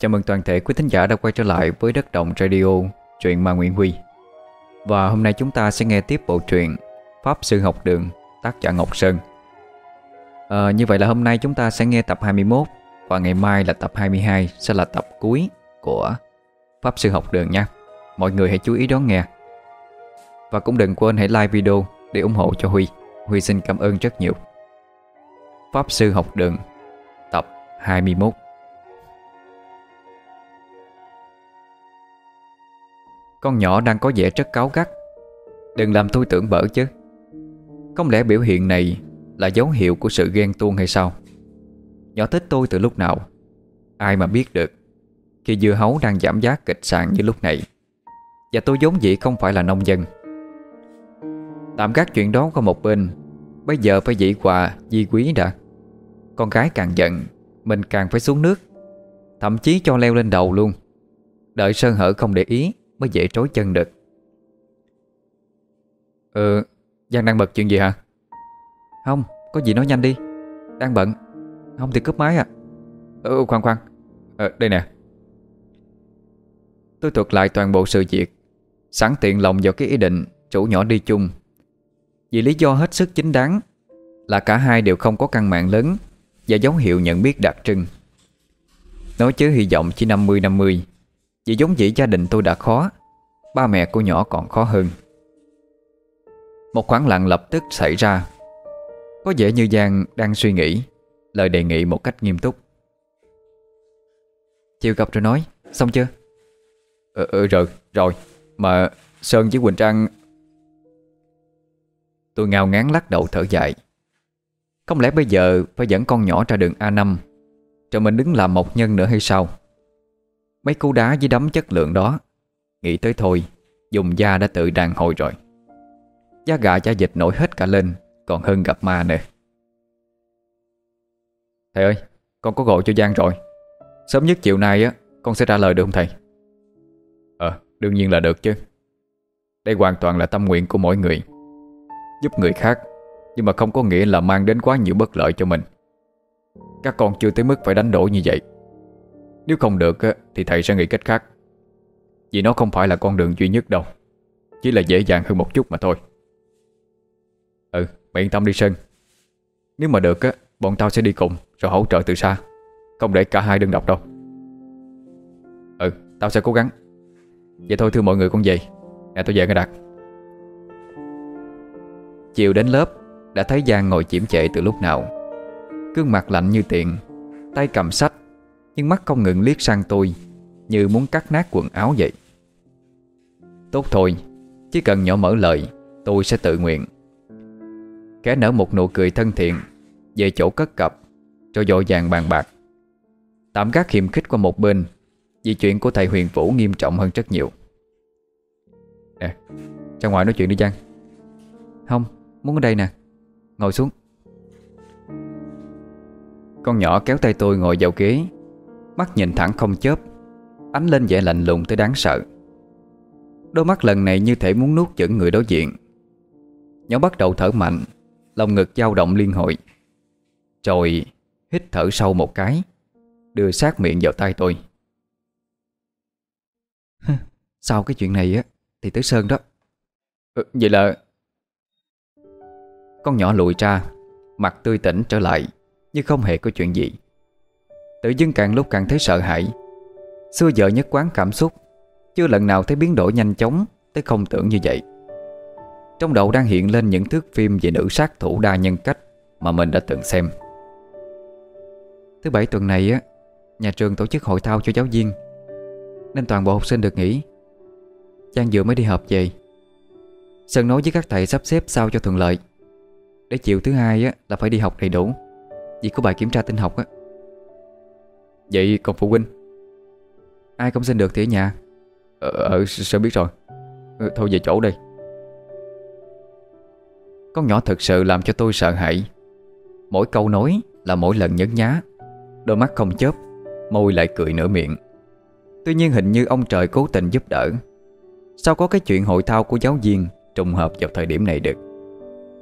Chào mừng toàn thể quý thính giả đã quay trở lại với Đất Động Radio, truyện Ma Nguyễn Huy. Và hôm nay chúng ta sẽ nghe tiếp bộ truyện Pháp Sư Học Đường, tác giả Ngọc Sơn. À, Như vậy là hôm nay chúng ta sẽ nghe tập 21 Và ngày mai là tập 22 sẽ là tập cuối của Pháp Sư Học Đường nha. Mọi người hãy chú ý đón nghe. Và cũng đừng quên hãy like video để ủng hộ cho Huy. Huy xin cảm ơn rất nhiều. Pháp Sư Học Đường Tập 21 Con nhỏ đang có vẻ rất cáu gắt. Đừng làm tôi tưởng bở chứ. Không lẽ biểu hiện này Là dấu hiệu của sự ghen tuông hay sao? Nhỏ thích tôi từ lúc nào? Ai mà biết được, Khi dưa hấu đang giảm giá kịch sạn như lúc này. Và tôi vốn dĩ không phải là nông dân. Tạm gác chuyện đó qua một bên, Bây giờ phải dĩ quà di quý đã. Con gái càng giận, Mình càng phải xuống nước, Thậm chí cho leo lên đầu luôn. Đợi Sơn hở không để ý Mới dễ trối chân được. Ừ Giang đang bật chuyện gì hả? Không có gì nói nhanh đi. Đang bận. Không thì cướp máy à. Ừ khoan khoan. Ờ, Đây nè. Tôi thuật lại toàn bộ sự việc Sẵn tiện lòng vào cái ý định Chủ nhỏ đi chung. Vì lý do hết sức chính đáng Là cả hai đều không có căn mạng lớn Và dấu hiệu nhận biết đặc trưng. Nói chứ hy vọng chỉ 50-50 Vì giống dĩ gia đình tôi đã khó Ba mẹ của nhỏ còn khó hơn. Một khoảng lặng lập tức xảy ra. Có vẻ như Giang đang suy nghĩ Lời đề nghị một cách nghiêm túc. Chiều gặp rồi nói Xong chưa? Ừ, ừ rồi rồi Mà Sơn với Quỳnh Trang Tôi ngao ngán lắc đầu thở dài. Không lẽ bây giờ Phải dẫn con nhỏ ra đường A5 Rồi mình đứng làm một nhân nữa hay sao? Mấy cú đá với đấm chất lượng đó Nghĩ tới thôi Dùng da đã tự đàn hồi rồi. Giá gà giá dịch nổi hết cả lên Còn hơn gặp ma nữa. Thầy ơi Con có gọi cho Giang rồi. Sớm nhất chiều nay á Con sẽ trả lời được không thầy? Ờ đương nhiên là được chứ. Đây hoàn toàn là tâm nguyện của mỗi người. Giúp người khác Nhưng mà không có nghĩa là mang đến quá nhiều bất lợi cho mình. Các con chưa tới mức phải đánh đổi như vậy. Nếu không được á, Thì thầy sẽ nghĩ cách khác. Vì nó không phải là con đường duy nhất đâu. Chỉ là dễ dàng hơn một chút mà thôi. Ừ mày yên tâm đi, Sơn. Nếu mà được á, Bọn tao sẽ đi cùng, Rồi hỗ trợ từ xa. Không để cả hai đơn độc đâu. Ừ tao sẽ cố gắng. Vậy thôi, thưa mọi người, con về. Nè tôi về nghe Đạt. Chiều đến lớp, Đã thấy Giang ngồi chiếm chệ từ lúc nào. Cương mặt lạnh như tiền, Tay cầm sách, Nhưng mắt không ngừng liếc sang tôi. Như muốn cắt nát quần áo vậy. Tốt thôi, Chỉ cần nhỏ mở lời, Tôi sẽ tự nguyện. Kẻ nở một nụ cười thân thiện, Về chỗ cất cặp Cho dội vàng bàn bạc. Tạm gác hiềm khích qua một bên, Vì chuyện của thầy Huyền Vũ nghiêm trọng hơn rất nhiều. Nè Ra ngoài nói chuyện đi Giang. Không, Muốn ở đây nè. Ngồi xuống. Con nhỏ kéo tay tôi ngồi vào ghế, Mắt nhìn thẳng không chớp. Ánh lên vẻ lạnh lùng tới đáng sợ. Đôi mắt lần này như thể muốn nuốt chửng người đối diện. Nhỏ bắt đầu thở mạnh Lòng ngực dao động liên hồi. Rồi hít thở sâu một cái Đưa sát miệng vào tay tôi. Sau cái chuyện này á Thì tới Sơn đó. Ừ, Vậy là Con nhỏ lùi ra Mặt tươi tỉnh trở lại Nhưng không hề có chuyện gì. Tự dưng càng lúc càng thấy sợ hãi. Xưa vợ nhất quán cảm xúc, Chưa lần nào thấy biến đổi nhanh chóng Tới không tưởng như vậy. Trong đầu đang hiện lên những thước phim Về nữ sát thủ đa nhân cách Mà mình đã từng xem. Thứ bảy tuần này á, Nhà trường tổ chức hội thao cho giáo viên, Nên toàn bộ học sinh được nghỉ. Trang vừa mới đi họp về, Sơn nói với các thầy sắp xếp sao cho thuận lợi. Để chiều thứ hai á là phải đi học đầy đủ, Vì có bài kiểm tra tinh học á. Vậy còn phụ huynh? Ai không xin được thì ở nhà. Ờ, ờ Sơn biết rồi. Ừ, thôi về chỗ đây Con nhỏ thật sự làm cho tôi sợ hãi. Mỗi câu nói là mỗi lần nhấn nhá. Đôi mắt không chớp Môi lại cười nửa miệng. Tuy nhiên hình như ông trời cố tình giúp đỡ. Sao có cái chuyện hội thao của giáo viên Trùng hợp vào thời điểm này được?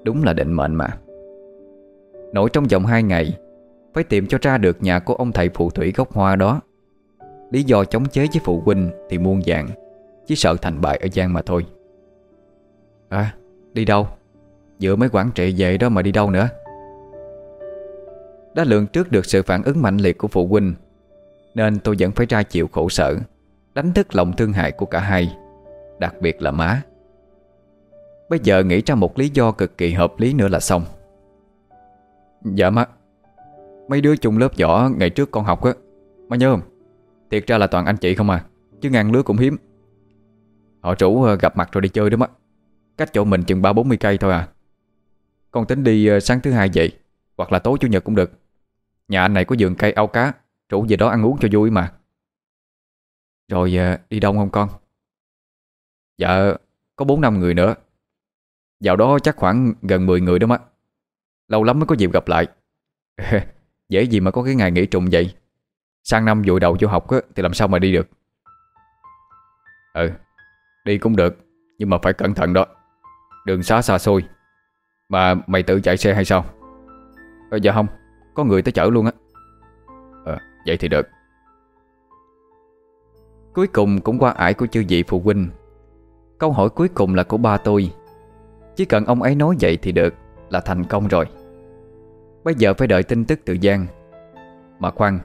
Đúng là định mệnh mà. Nổi trong vòng 2 ngày Phải tìm cho ra được nhà của ông thầy phù thủy gốc hoa đó. Lý do chống chế với phụ huynh thì muôn dạng, Chỉ sợ thành bại ở Giang mà thôi. À đi đâu? Giữa mấy quản trị về đó mà đi đâu nữa? Đã lượng trước được sự phản ứng mạnh liệt của phụ huynh, Nên tôi vẫn phải ra chịu khổ sở, Đánh thức lòng thương hại của cả hai, Đặc biệt là má. Bây giờ nghĩ ra một lý do cực kỳ hợp lý nữa là xong. Dạ má, Mấy đứa chung lớp võ ngày trước con học á, Má nhớ không? Thiệt ra là toàn anh chị không à Chứ ngang lứa cũng hiếm. Họ chủ ờ, gặp mặt rồi đi chơi đó má Cách chỗ mình chừng 3-40 cây thôi à. Con tính đi ờ, sáng thứ hai vậy Hoặc là tối chủ nhật cũng được. Nhà anh này có vườn cây ao cá Chủ về đó ăn uống cho vui mà. Rồi ờ, đi đông không con? Dạ Có 4 năm người nữa. Dạo đó chắc khoảng gần 10 người đó mà. Lâu lắm mới có dịp gặp lại. Dễ gì mà có cái ngày nghỉ trùng vậy? Sang năm vội đầu vô học á, Thì làm sao mà đi được? Ừ Đi cũng được Nhưng mà phải cẩn thận đó. Đường xá xa xôi. Mà mày tự chạy xe hay sao? Ờ, Dạ không Có người tới chở luôn á. Ờ vậy thì được. Cuối cùng cũng qua ải của chư vị phụ huynh. Câu hỏi cuối cùng là của ba tôi. Chỉ cần ông ấy nói vậy thì được Là thành công rồi. Bây giờ phải đợi tin tức từ Giang. Mà khoan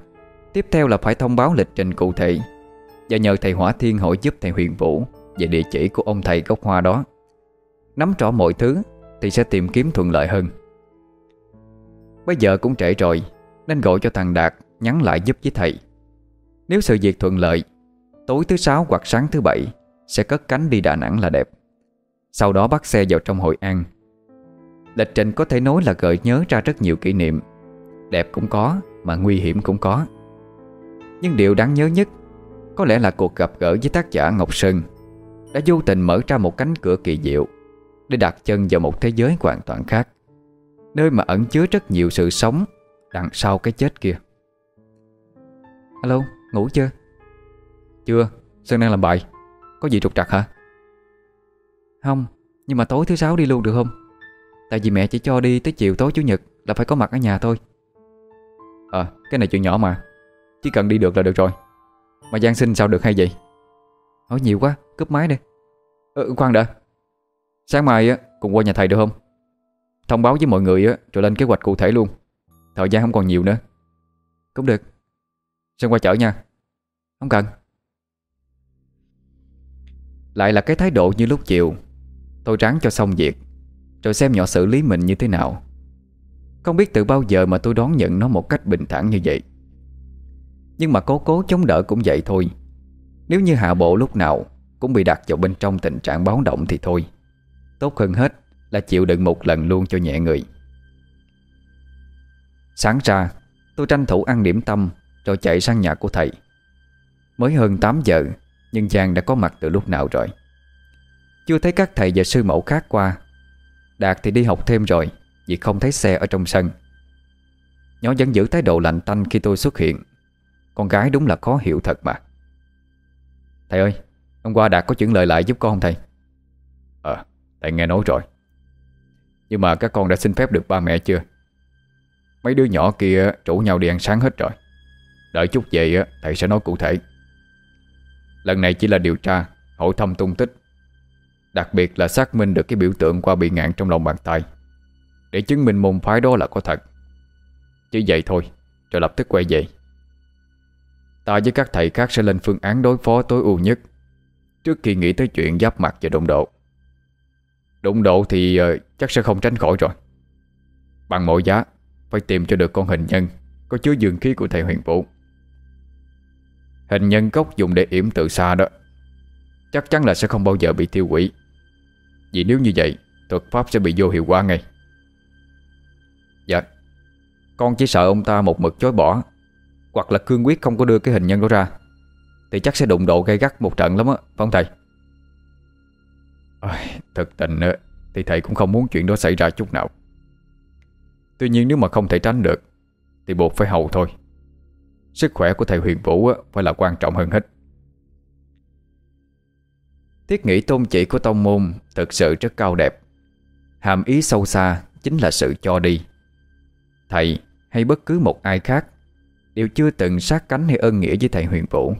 Tiếp theo là phải thông báo lịch trình cụ thể. Và nhờ thầy Hỏa Thiên hỏi giúp thầy Huyền Vũ Về địa chỉ của ông thầy gốc hoa đó. Nắm rõ mọi thứ Thì sẽ tìm kiếm thuận lợi hơn. Bây giờ cũng trễ rồi, Nên gọi cho thằng Đạt Nhắn lại giúp với thầy. Nếu sự việc thuận lợi, Tối thứ sáu hoặc sáng thứ bảy Sẽ cất cánh đi Đà Nẵng là đẹp. Sau đó bắt xe vào trong Hội An. Lịch trình có thể nói là gợi nhớ ra rất nhiều kỷ niệm. Đẹp cũng có, Mà nguy hiểm cũng có. Nhưng điều đáng nhớ nhất Có lẽ là cuộc gặp gỡ với tác giả Ngọc Sơn Đã vô tình mở ra một cánh cửa kỳ diệu Để đặt chân vào một thế giới hoàn toàn khác Nơi mà ẩn chứa rất nhiều sự sống Đằng sau cái chết kia Alo, ngủ chưa? Chưa, Sơn đang làm bài Có gì trục trặc hả? Không, nhưng mà tối thứ sáu đi luôn được không? Tại vì mẹ chỉ cho đi tới chiều tối chủ nhật Là phải có mặt ở nhà thôi Ờ cái này chuyện nhỏ mà chỉ cần đi được là được rồi. Mà Giang sinh sao được hay vậy? Hỏi nhiều quá cướp máy đi ừ, ờ, Khoan đã. Sáng mai á cùng qua nhà thầy được không? Thông báo với mọi người á Rồi lên kế hoạch cụ thể luôn. Thời gian không còn nhiều nữa. Cũng được. Sơn qua chở nha. Không cần. Lại là cái thái độ như lúc chiều. Tôi ráng cho xong việc rồi xem nhỏ xử lý mình như thế nào. Không biết từ bao giờ mà tôi đón nhận nó một cách bình thản như vậy. Nhưng mà cố cố chống đỡ cũng vậy thôi. Nếu như hạ bộ lúc nào Cũng bị đặt vào bên trong tình trạng báo động thì thôi. Tốt hơn hết là chịu đựng một lần luôn cho nhẹ người. Sáng ra, Tôi tranh thủ ăn điểm tâm Rồi chạy sang nhà của thầy. Mới hơn 8 giờ, Nhưng Giang đã có mặt từ lúc nào rồi? Chưa thấy các thầy và sư mẫu khác qua. Đạt thì đi học thêm rồi, Vì không thấy xe ở trong sân. Nhỏ vẫn giữ thái độ lạnh tanh khi tôi xuất hiện. Con gái đúng là khó hiểu thật mà. Thầy ơi, Hôm qua Đạt có chuyển lời lại giúp con không thầy? Ờ Thầy nghe nói rồi. Nhưng mà các con đã xin phép được ba mẹ chưa? Mấy đứa nhỏ kia Rủ nhau đi ăn sáng hết rồi. Đợi chút về, thầy sẽ nói cụ thể. Lần này chỉ là điều tra Hỏi thăm tung tích. Đặc biệt là xác minh được cái biểu tượng qua bị ngạn trong lòng bàn tay. Để chứng minh môn phái đó là có thật. Chỉ vậy thôi, Rồi lập tức quay về. Ta với các thầy khác sẽ lên phương án đối phó tối ưu nhất. Trước khi nghĩ tới chuyện giáp mặt và đụng độ. Đụng độ thì uh, chắc sẽ không tránh khỏi rồi. Bằng mọi giá Phải tìm cho được con hình nhân Có chứa dường khí của thầy huyền vũ. Hình nhân gốc dùng để yểm từ xa đó Chắc chắn là sẽ không bao giờ bị tiêu hủy. Vì nếu như vậy Thuật pháp sẽ bị vô hiệu quả ngay. Dạ Con chỉ sợ ông ta một mực chối bỏ. Hoặc là cương quyết không có đưa cái hình nhân đó ra Thì chắc sẽ đụng độ gây gắt một trận lắm á Phải không thầy? Ôi, Thực tình Thì thầy cũng không muốn chuyện đó xảy ra chút nào. Tuy nhiên nếu mà không thể tránh được Thì buộc phải hầu thôi. Sức khỏe của thầy huyền vũ Phải là quan trọng hơn hết. Thiết nghĩ tôn chỉ của tông môn Thực sự rất cao đẹp. Hàm ý sâu xa chính là sự cho đi. Thầy hay bất cứ một ai khác Đều chưa từng sát cánh hay ơn nghĩa với thầy huyền vũ.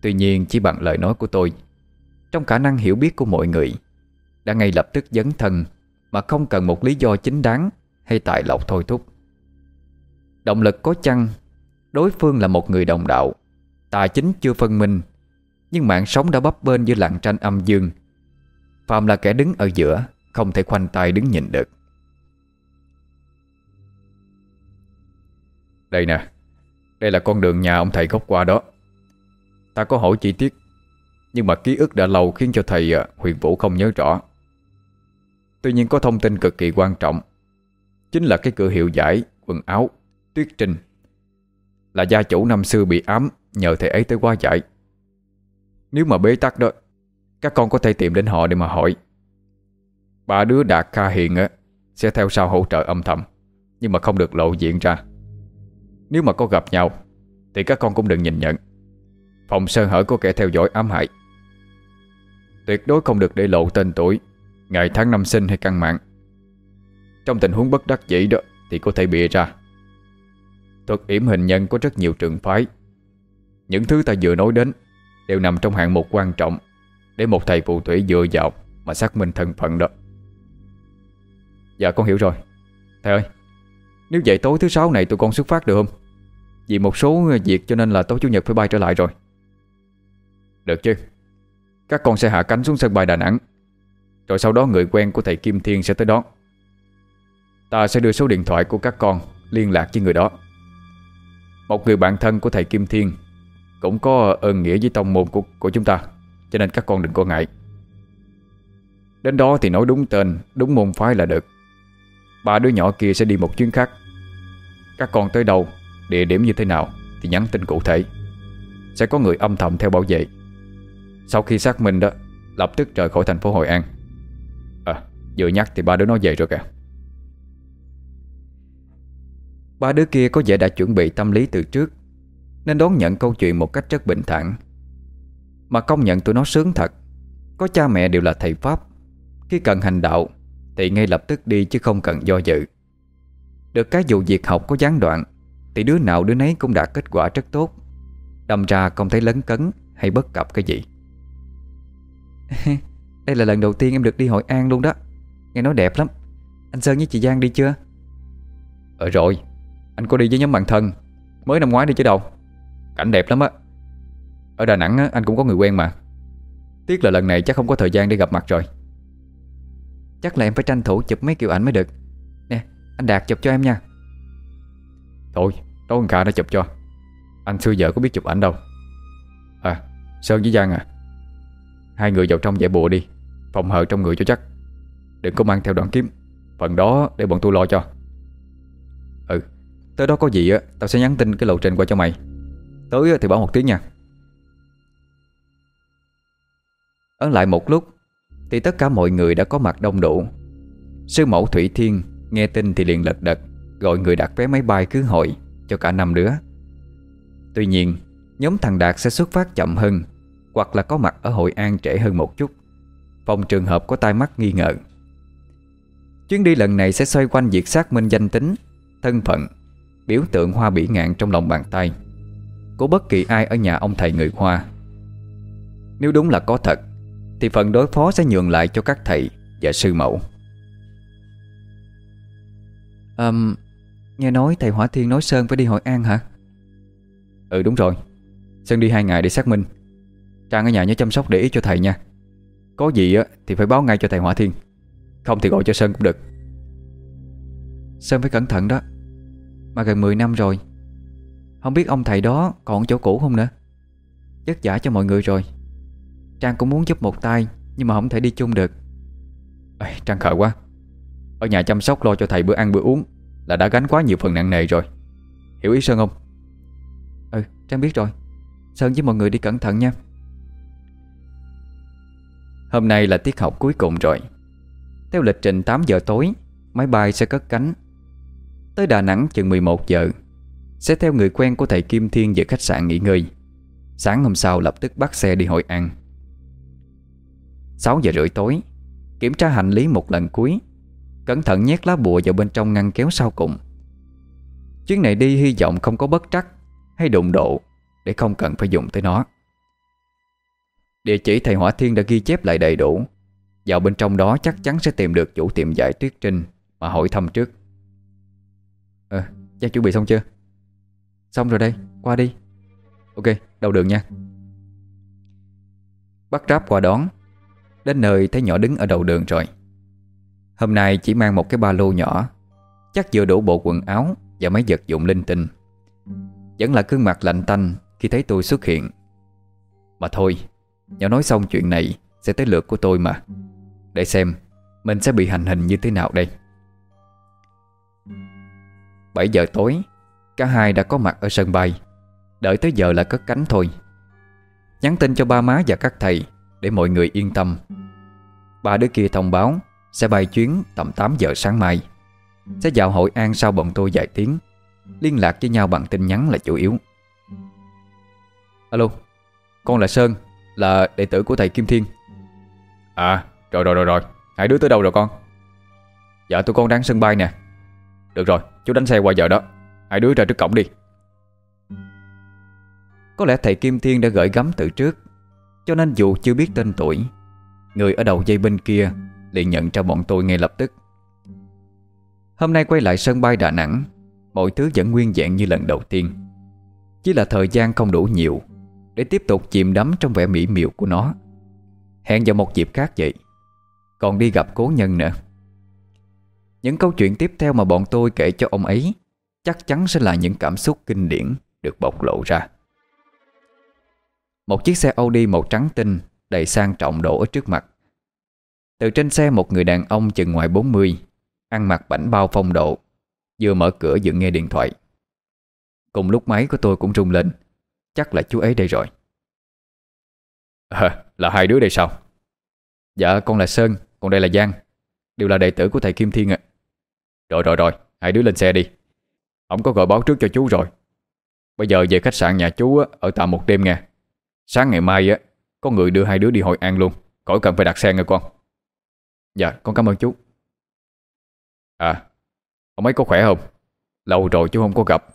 Tuy nhiên, chỉ bằng lời nói của tôi, Trong khả năng hiểu biết của mọi người, Đã ngay lập tức dấn thân Mà không cần một lý do chính đáng Hay tài lộc thôi thúc. Động lực có chăng? Đối phương là một người đồng đạo Tài chính chưa phân minh, Nhưng mạng sống đã bấp bên giữa làng tranh âm dương. Phạm là kẻ đứng ở giữa, Không thể khoanh tay đứng nhìn được. Đây nè đây là con đường nhà ông thầy gốc qua đó. Ta có hỏi chi tiết, Nhưng mà ký ức đã lâu khiến cho thầy à, Huyền Vũ không nhớ rõ. Tuy nhiên có thông tin cực kỳ quan trọng, Chính là cái cửa hiệu giải, Quần áo, Tuyết Trinh, Là gia chủ năm xưa bị ám, Nhờ thầy ấy tới qua giải. Nếu mà bế tắc đó, Các con có thể tìm đến họ để mà hỏi. Ba đứa Đạt Kha Hiền á, Sẽ theo sau hỗ trợ âm thầm, Nhưng mà không được lộ diện ra. Nếu mà có gặp nhau, Thì các con cũng đừng nhìn nhận. Phòng sơ hở có kẻ theo dõi ám hại. Tuyệt đối không được để lộ tên tuổi, Ngày tháng năm sinh hay căn mạng. Trong tình huống bất đắc dĩ đó Thì có thể bịa ra. Thuật yểm hình nhân có rất nhiều trường phái. Những thứ ta vừa nói đến Đều nằm trong hạng mục quan trọng Để một thầy phù thủy dựa vào Mà xác minh thân phận đó. Dạ con hiểu rồi. Thầy ơi, Nếu vậy tối thứ sáu này tụi con xuất phát được không? Vì một số việc cho nên là tối chủ nhật phải bay trở lại rồi. Được chứ? Các con sẽ hạ cánh xuống sân bay Đà Nẵng. Rồi sau đó người quen của thầy Kim Thiên sẽ tới đón. Ta sẽ đưa số điện thoại của các con Liên lạc với người đó. Một người bạn thân của thầy Kim Thiên Cũng có ơn nghĩa với tông môn của, của chúng ta Cho nên các con đừng có ngại. Đến đó thì nói đúng tên Đúng môn phái là được. Ba đứa nhỏ kia sẽ đi một chuyến khác. Các con tới đâu Địa điểm như thế nào Thì nhắn tin cụ thể. Sẽ có người âm thầm theo bảo vệ. Sau khi xác minh đó, Lập tức rời khỏi thành phố Hội An. À vừa nhắc thì ba đứa nó về rồi kìa. Ba đứa kia có vẻ đã chuẩn bị tâm lý từ trước, Nên đón nhận câu chuyện một cách rất bình thản. Mà công nhận tụi nó sướng thật. Có cha mẹ đều là thầy Pháp. Khi cần hành đạo, Thì ngay lập tức đi chứ không cần do dự. Được cái vụ việc học có gián đoạn thì đứa nào đứa nấy cũng đạt kết quả rất tốt. Đâm ra không thấy lấn cấn Hay bất cập cái gì. Đây là lần đầu tiên em được đi Hội An luôn đó. Nghe nói đẹp lắm. Anh Sơn với chị Giang đi chưa? Ờ rồi. Anh có đi với nhóm bạn thân. Mới năm ngoái đi chứ đâu. Cảnh đẹp lắm á. Ở Đà Nẵng á, anh cũng có người quen mà. Tiếc là lần này chắc không có thời gian để gặp mặt rồi. Chắc là em phải tranh thủ chụp mấy kiểu ảnh mới được. Nè anh Đạt chụp cho em nha. Thôi tối con Kha đã chụp cho. Anh xưa giờ có biết chụp ảnh đâu. À Sơn với Giang à. Hai người vào trong giải bùa đi, Phòng hờ trong người cho chắc. Đừng có mang theo đoạn kiếm. Phần đó để bọn tôi lo cho. Ừ Tới đó có gì á, Tao sẽ nhắn tin cái lộ trình qua cho mày. Tới thì bảo một tiếng nha. Ở lại một lúc, Thì tất cả mọi người đã có mặt đông đủ. Sư mẫu Thủy Thiên Nghe tin thì liền lật đật. Gọi người đặt vé máy bay cứ hội Cho cả năm đứa Tuy nhiên Nhóm thằng Đạt sẽ xuất phát chậm hơn Hoặc là có mặt ở Hội An trễ hơn một chút. Phòng trường hợp có tai mắt nghi ngờ. Chuyến đi lần này sẽ xoay quanh việc xác minh danh tính Thân phận Biểu tượng hoa bỉ ngạn trong lòng bàn tay Của bất kỳ ai ở nhà ông thầy người Hoa. Nếu đúng là có thật Thì phần đối phó sẽ nhường lại cho các thầy Và sư mẫu. Um, Nghe nói thầy Hỏa Thiên nói Sơn phải đi Hội An hả? Ừ đúng rồi. Sơn đi hai ngày để xác minh. Trang ở nhà nhớ chăm sóc để ý cho thầy nha. Có gì á thì phải báo ngay cho thầy Hỏa Thiên. Không thì gọi cho Sơn cũng được. Sơn phải cẩn thận đó. Mà gần 10 năm rồi. Không biết ông thầy đó còn chỗ cũ không nữa. Chất giả cho mọi người rồi. Trang cũng muốn giúp một tay Nhưng mà không thể đi chung được. Ê, Trang khờ quá. Ở nhà chăm sóc lo cho thầy bữa ăn bữa uống là đã gánh quá nhiều phần nặng nề rồi. Hiểu ý Sơn không? Ừ Trang biết rồi. Sơn với mọi người đi cẩn thận nha. Hôm nay là tiết học cuối cùng rồi. Theo lịch trình 8 giờ tối, Máy bay sẽ cất cánh. Tới Đà Nẵng chừng 11 giờ, Sẽ theo người quen của thầy Kim Thiên về khách sạn nghỉ ngơi. Sáng hôm sau lập tức bắt xe đi Hội An. 6 giờ rưỡi tối, Kiểm tra hành lý một lần cuối. Cẩn thận nhét lá bùa vào bên trong ngăn kéo sau cùng. Chuyến này đi hy vọng không có bất trắc Hay đụng độ Để không cần phải dùng tới nó. Địa chỉ thầy Hỏa Thiên đã ghi chép lại đầy đủ. Vào bên trong đó chắc chắn sẽ tìm được chủ tiệm giải tuyết trinh Mà hỏi thăm trước. Ờ, à, chuẩn bị xong chưa? Xong rồi đây, qua đi. Ok, đầu đường nha. Bắt ráp qua đón Đến nơi thấy nhỏ đứng ở đầu đường rồi. Hôm nay chỉ mang một cái ba lô nhỏ, Chắc vừa đủ bộ quần áo Và mấy vật dụng linh tinh. Vẫn là gương mặt lạnh tanh Khi thấy tôi xuất hiện. Mà thôi, Nhỏ nói xong chuyện này Sẽ tới lượt của tôi mà. Để xem Mình sẽ bị hành hình như thế nào đây. 7 giờ tối, Cả hai đã có mặt ở sân bay. Đợi tới giờ là cất cánh thôi. Nhắn tin cho ba má và các thầy Để mọi người yên tâm. Ba đứa kia thông báo. Sẽ bay chuyến tầm 8 giờ sáng mai. Sẽ vào Hội An sau bọn tôi vài tiếng. Liên lạc với nhau bằng tin nhắn là chủ yếu. Alo Con là Sơn Là đệ tử của thầy Kim Thiên. À rồi rồi rồi rồi. Hai đứa tới đâu rồi con? Dạ tụi con đang sân bay nè. Được rồi chú đánh xe qua giờ đó. Hai đứa ra trước cổng đi. Có lẽ thầy Kim Thiên đã gửi gắm từ trước Cho nên dù chưa biết tên tuổi Người ở đầu dây bên kia liền nhận ra bọn tôi ngay lập tức. Hôm nay quay lại sân bay Đà Nẵng, Mọi thứ vẫn nguyên vẹn như lần đầu tiên. Chỉ là thời gian không đủ nhiều Để tiếp tục chìm đắm trong vẻ mỹ miều của nó. Hẹn vào một dịp khác vậy. Còn đi gặp cố nhân nữa. Những câu chuyện tiếp theo mà bọn tôi kể cho ông ấy Chắc chắn sẽ là những cảm xúc kinh điển Được bộc lộ ra. Một chiếc xe Audi màu trắng tinh Đầy sang trọng đổ ở trước mặt. Từ trên xe một người đàn ông chừng ngoài 40 Ăn mặc bảnh bao phong độ Vừa mở cửa vừa nghe điện thoại. Cùng lúc máy của tôi cũng rung lên Chắc là chú ấy đây rồi. À là hai đứa đây sao? Dạ con là Sơn Còn đây là Giang Đều là đệ tử của thầy Kim Thiên ạ. Rồi rồi rồi Hai đứa lên xe đi. Ông có gọi báo trước cho chú rồi. Bây giờ về khách sạn nhà chú ở tạm một đêm nha Sáng ngày mai á Có người đưa hai đứa đi Hội An luôn Khỏi cần phải đặt xe nghe con Dạ con cảm ơn chú. À Ông ấy có khỏe không? Lâu rồi chú không có gặp.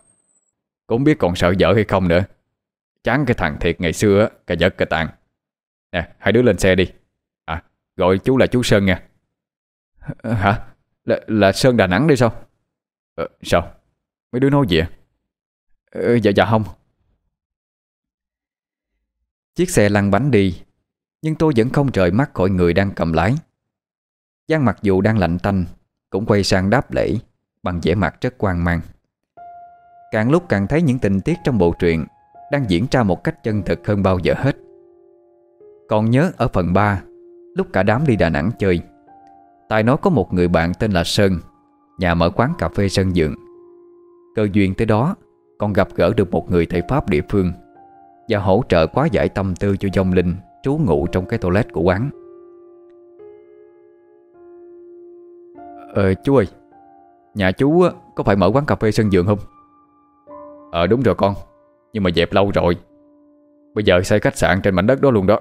Cũng biết còn sợ vợ hay không nữa. Chán cái thằng thiệt ngày xưa Cà giật cà tàn. Nè hai đứa lên xe đi. À gọi chú là chú Sơn nha. Hả? Là, là Sơn Đà Nẵng đi sao? Ờ, Sao? Mấy đứa nói gì à ờ, Dạ dạ không. Chiếc xe lăn bánh đi Nhưng tôi vẫn không rời mắt khỏi người đang cầm lái. Giang mặc dù đang lạnh tanh, Cũng quay sang đáp lễ Bằng vẻ mặt rất quan mang. Càng lúc càng thấy những tình tiết trong bộ truyện Đang diễn ra một cách chân thực hơn bao giờ hết. Còn nhớ ở phần 3 Lúc cả đám đi Đà Nẵng chơi Tài nói có một người bạn tên là Sơn, Nhà mở quán cà phê Sơn Dượng. Cơ duyên tới đó, Còn gặp gỡ được một người thầy Pháp địa phương Và hỗ trợ quá giải tâm tư cho dông linh Trú ngụ trong cái toilet của quán. Ờ chú ơi, Nhà chú có phải mở quán cà phê sân Dượng không? Ờ đúng rồi con, Nhưng mà dẹp lâu rồi. Bây giờ xây khách sạn trên mảnh đất đó luôn đó.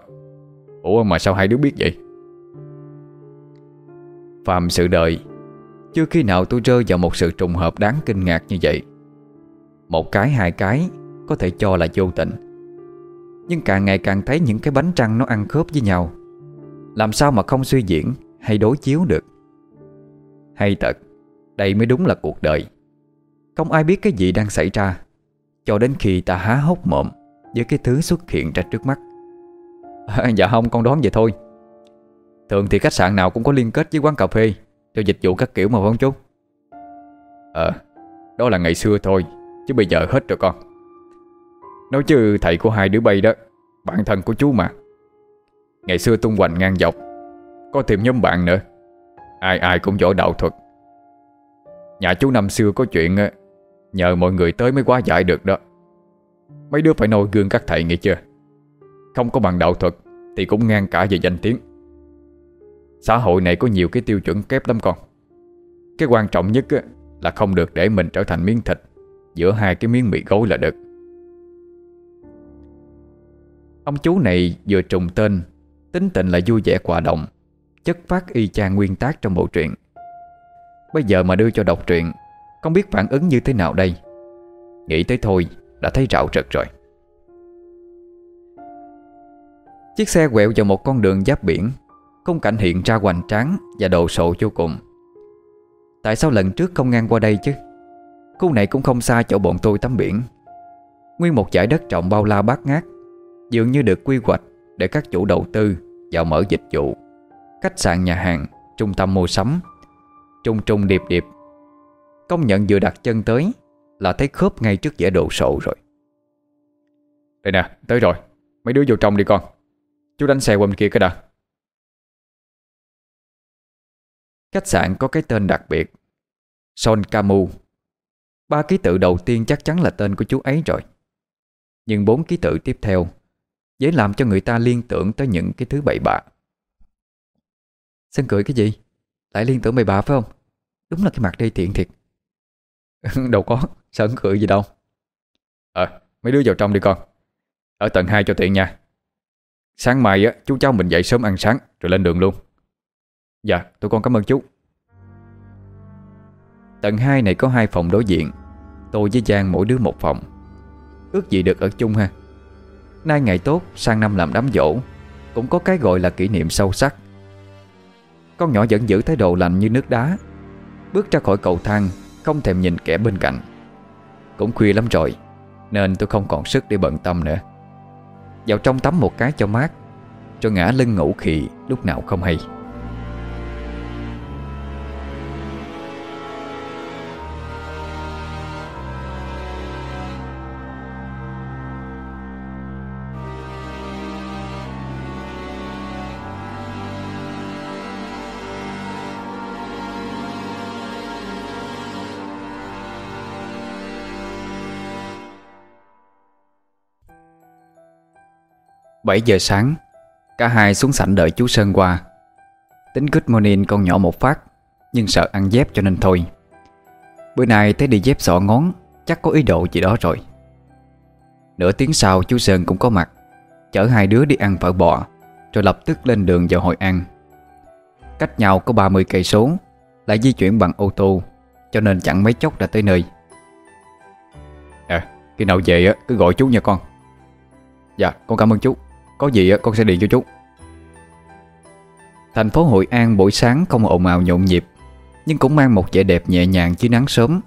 Ủa, mà sao hai đứa biết vậy? Phạm sự đời, Chưa khi nào tôi rơi vào một sự trùng hợp đáng kinh ngạc như vậy. Một cái, hai cái, Có thể cho là vô tình. Nhưng càng ngày càng thấy những cái bánh trăng nó ăn khớp với nhau. Làm sao mà không suy diễn Hay đối chiếu được? Hay thật Đây mới đúng là cuộc đời. Không ai biết cái gì đang xảy ra Cho đến khi ta há hốc mộm Với cái thứ xuất hiện ra trước mắt. À, Dạ không con đoán vậy thôi. Thường thì khách sạn nào cũng có liên kết với quán cà phê Cho dịch vụ các kiểu mà không chú. Ờ Đó là ngày xưa thôi Chứ bây giờ hết rồi con. Nói chứ thầy của hai đứa bay đó Bạn thân của chú mà. Ngày xưa tung hoành ngang dọc Có tìm nhóm bạn nữa. Ai ai cũng giỏi đạo thuật. Nhà chú năm xưa có chuyện Nhờ mọi người tới mới quá giải được đó. Mấy đứa phải nôi gương các thầy nghe chưa? Không có bằng đạo thuật Thì cũng ngang cả về danh tiếng. Xã hội này có nhiều cái tiêu chuẩn kép lắm con. Cái quan trọng nhất là không được để mình trở thành miếng thịt Giữa hai cái miếng mì gối là được. Ông chú này vừa trùng tên, Tính tình là vui vẻ quả động Chất phát y chang nguyên tác trong bộ truyện. Bây giờ mà đưa cho đọc truyện, Không biết phản ứng như thế nào đây? Nghĩ tới thôi, Đã thấy rạo rực rồi. Chiếc xe quẹo vào một con đường giáp biển, Khung cảnh hiện ra hoành tráng Và đồ sộ vô cùng. Tại sao lần trước không ngang qua đây chứ? Khu này cũng không xa chỗ bọn tôi tắm biển. Nguyên một giải đất rộng bao la bát ngát, Dường như được quy hoạch Để các chủ đầu tư vào mở dịch vụ. Khách sạn nhà hàng Trung tâm mua sắm. Trung trung điệp điệp. Công nhận vừa đặt chân tới Là thấy khớp ngay trước vẻ đồ sộ rồi. Đây nè, tới rồi. Mấy đứa vô trong đi con. Chú đánh xe qua bên kia cái đã. Khách sạn có cái tên đặc biệt. Son Camu Ba ký tự đầu tiên chắc chắn là tên của chú ấy rồi. Nhưng bốn ký tự tiếp theo Dễ làm cho người ta liên tưởng tới những cái thứ bậy bạ. Sơn cười cái gì? Lại liên tưởng bậy bạ phải không? Đúng là cái mặt đây tiện thiệt. Đâu có, Sơn cười gì đâu. Ờ, mấy đứa vào trong đi con. Ở tầng 2 cho tiện nha. Sáng mai á, chú cháu mình dậy sớm ăn sáng Rồi lên đường luôn. Dạ, tụi con cảm ơn chú. Tầng 2 này có hai phòng đối diện. Tôi với Giang mỗi đứa một phòng. Ước gì được ở chung ha. Nay ngày tốt sang năm làm đám dỗ Cũng có cái gọi là kỷ niệm sâu sắc. Con nhỏ vẫn giữ thái độ lạnh như nước đá. Bước ra khỏi cầu thang, Không thèm nhìn kẻ bên cạnh. Cũng khuya lắm rồi, Nên tôi không còn sức để bận tâm nữa. Vào trong tắm một cái cho mát cho ngã lưng ngủ khì, lúc nào không hay. 7 giờ sáng, Cả hai xuống sảnh đợi chú Sơn qua. Tính good morning con nhỏ một phát, Nhưng sợ ăn dép cho nên thôi. Bữa nay thấy đi dép sọ ngón, Chắc có ý đồ gì đó rồi. Nửa tiếng sau, chú Sơn cũng có mặt, Chở hai đứa đi ăn phở bò, Rồi lập tức lên đường vào Hội An. Cách nhau có 30 cây số, Lại di chuyển bằng ô tô, Cho nên chẳng mấy chốc đã tới nơi. À khi nào về cứ gọi chú nha con. Dạ con cảm ơn chú có gì con sẽ điện cho chú. Thành phố Hội An buổi sáng không ồn ào nhộn nhịp, Nhưng cũng mang một vẻ đẹp nhẹ nhàng chứ nắng sớm,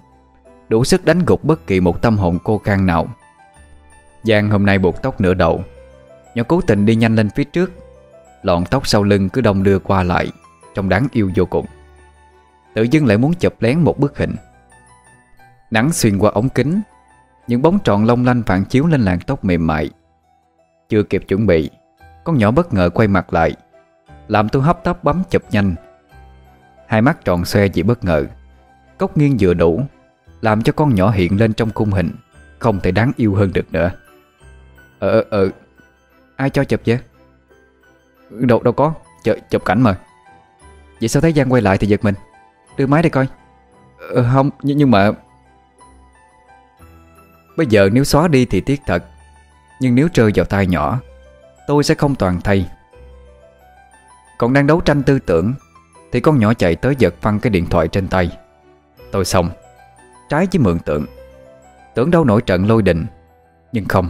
Đủ sức đánh gục bất kỳ một tâm hồn cô can nào. Giang hôm nay buộc tóc nửa đầu, Nhỏ cố tình đi nhanh lên phía trước, Lọn tóc sau lưng cứ đông đưa qua lại, Trông đáng yêu vô cùng. Tự dưng lại muốn chụp lén một bức hình. Nắng xuyên qua ống kính, Những bóng tròn long lanh phản chiếu lên làn tóc mềm mại chưa kịp chuẩn bị Con nhỏ bất ngờ quay mặt lại Làm tôi hấp tấp bấm chụp nhanh. Hai mắt tròn xoe chỉ bất ngờ Cốc nghiêng vừa đủ Làm cho con nhỏ hiện lên trong khung hình Không thể đáng yêu hơn được nữa. Ờ ờ, ờ Ai cho chụp vậy? Đâu đâu có Ch Chụp cảnh mà. Vậy sao thấy Giang quay lại thì giật mình? Đưa máy đây coi. Ờ không nhưng mà Bây giờ nếu xóa đi thì tiếc thật nhưng nếu rơi vào tay nhỏ Tôi sẽ không toàn thay. Còn đang đấu tranh tư tưởng Thì con nhỏ chạy tới giật phăng cái điện thoại trên tay. Tôi xong Trái với mượn tượng. Tưởng đâu nổi trận lôi đình Nhưng không.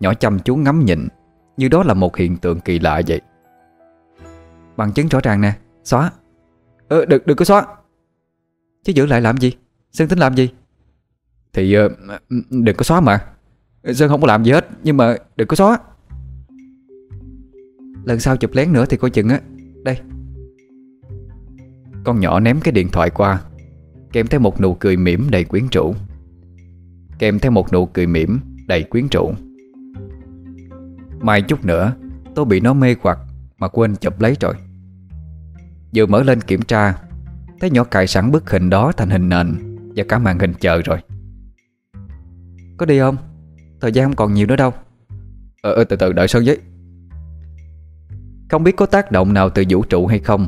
Nhỏ chăm chú ngắm nhìn Như đó là một hiện tượng kỳ lạ vậy. Bằng chứng rõ ràng nè Xóa. Ờ đừng, đừng có xóa. Chứ giữ lại làm gì? Sơn tính làm gì? Thì uh, đừng có xóa mà. Sơn không có làm gì hết, Nhưng mà đừng có xóa. Lần sau chụp lén nữa thì coi chừng á. Đây. Con nhỏ ném cái điện thoại qua, Kèm theo một nụ cười mỉm đầy quyến rũ. Kèm theo một nụ cười mỉm đầy quyến rũ. Mai chút nữa, Tôi bị nó mê hoặc Mà quên chụp lấy rồi. Vừa mở lên kiểm tra, Thấy nhỏ cài sẵn bức hình đó thành hình nền Và cả màn hình chờ rồi. Có đi không? Thời gian không còn nhiều nữa đâu. Ờ, ờ từ từ đợi Sơn với. Không biết có tác động nào từ vũ trụ hay không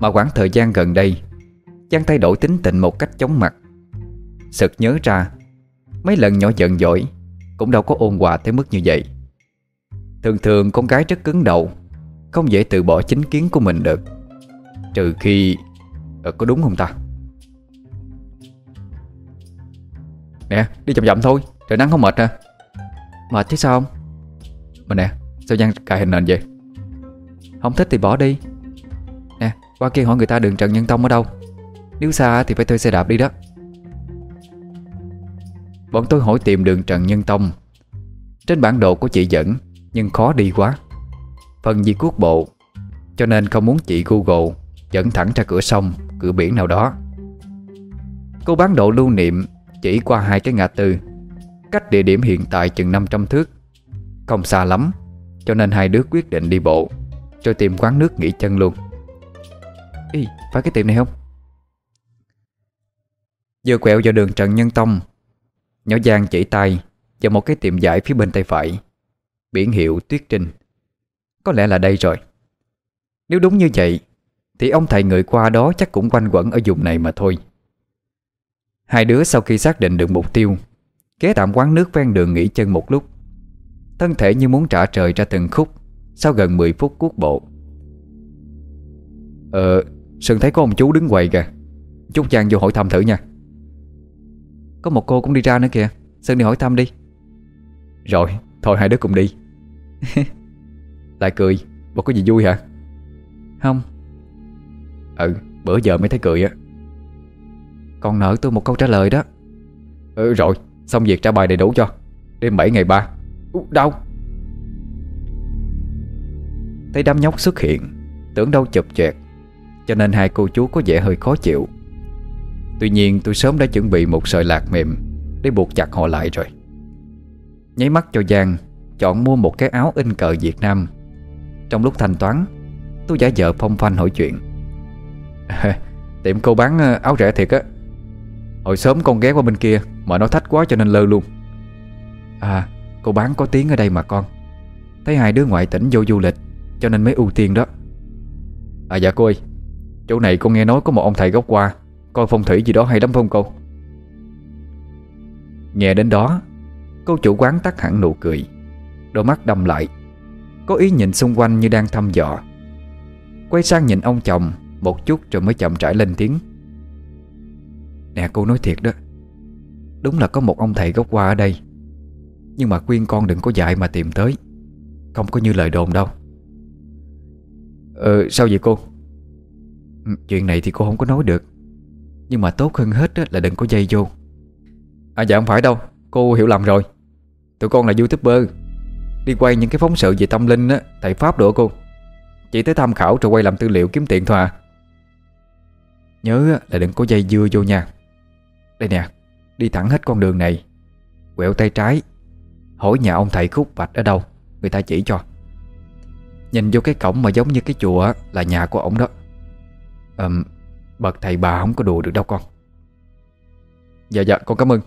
Mà khoảng thời gian gần đây Giang thay đổi tính tình một cách chóng mặt. Sực nhớ ra Mấy lần nhỏ giận dỗi Cũng đâu có ôn hòa tới mức như vậy. Thường thường con gái rất cứng đầu Không dễ từ bỏ chính kiến của mình được. Trừ khi ờ, Có đúng không ta? Nè đi chậm chậm thôi Trời nắng không mệt à Mệt chứ sao không? Mà nè Sao Giang cài hình nền vậy? Không thích thì bỏ đi. Nè qua kia hỏi người ta đường Trần Nhân Tông ở đâu. Nếu xa thì phải thuê xe đạp đi đó. Bọn tôi hỏi tìm đường Trần Nhân Tông. Trên bản đồ của chị dẫn Nhưng khó đi quá. Phần vì cuốc bộ Cho nên không muốn chị Google Dẫn thẳng ra cửa sông, cửa biển nào đó. Cô bán độ lưu niệm Chỉ qua hai cái ngã tư. Cách địa điểm hiện tại chừng 500 thước. Không xa lắm Cho nên hai đứa quyết định đi bộ Rồi tìm quán nước nghỉ chân luôn. Ý, phải cái tiệm này không? Vừa quẹo vào đường Trần Nhân Tông Nhỏ Giang chỉ tay Vào một cái tiệm giải phía bên tay phải. Biển hiệu Tuyết Trinh. Có lẽ là đây rồi. Nếu đúng như vậy Thì ông thầy người qua đó chắc cũng quanh quẩn ở vùng này mà thôi. Hai đứa sau khi xác định được mục tiêu Ghé tạm quán nước ven đường nghỉ chân một lúc. Thân thể như muốn trả trời ra từng khúc Sau gần 10 phút cuốc bộ. Ờ Sơn thấy có ông chú đứng quầy kìa. Chút Giang vô hỏi thăm thử nha. Có một cô cũng đi ra nữa kìa. Sơn đi hỏi thăm đi. Rồi thôi hai đứa cùng đi. Lại cười. Bộ có gì vui hả? Không. Ừ bữa giờ mới thấy cười á. Còn nợ tôi một câu trả lời đó. Ừ rồi Xong việc trả bài đầy đủ cho. Đêm 7 ngày 3 Ú, Đau. Thấy đám nhóc xuất hiện Tưởng đâu chụp chẹt Cho nên hai cô chú có vẻ hơi khó chịu. Tuy nhiên tôi sớm đã chuẩn bị một sợi lạc mềm Để buộc chặt họ lại rồi. Nháy mắt cho Giang Chọn mua một cái áo in cờ Việt Nam. Trong lúc thanh toán Tôi giả vờ phong phanh hỏi chuyện. Tiệm cô bán ờ, áo rẻ thiệt á. Hồi sớm con ghé qua bên kia, Mà nó thách quá cho nên lơ luôn. À cô bán có tiếng ở đây mà con. Thấy hai đứa ngoại tỉnh vô du lịch, Cho nên mới ưu tiên đó. À dạ cô ơi, Chỗ này con nghe nói có một ông thầy gốc qua Coi phong thủy gì đó hay lắm không cô? Nghe đến đó, Cô chủ quán tắt hẳn nụ cười, Đôi mắt đâm lại. Có ý nhìn xung quanh như đang thăm dò. Quay sang nhìn ông chồng, Một chút rồi mới chậm rãi lên tiếng. Nè, cô nói thiệt đó. Đúng là có một ông thầy gốc qua ở đây. Nhưng mà khuyên con đừng có dạy mà tìm tới. Không có như lời đồn đâu. Ờ sao vậy cô? Ừ, chuyện này thì cô không có nói được. Nhưng mà tốt hơn hết là đừng có dây vô. À dạ không phải đâu. Cô hiểu lầm rồi. Tụi con là youtuber. Đi quay những cái phóng sự về tâm linh á Thầy Pháp đồ cô. Chỉ tới tham khảo rồi quay làm tư liệu kiếm tiền thôi à. Nhớ là đừng có dây dưa vô nha. Đây nè Đi thẳng hết con đường này. Quẹo tay trái. Hỏi nhà ông thầy khúc vạch ở đâu Người ta chỉ cho. Nhìn vô cái cổng mà giống như cái chùa Là nhà của ông đó. Um, Bậc thầy bà không có đùa được đâu con. Dạ dạ con cảm ơn.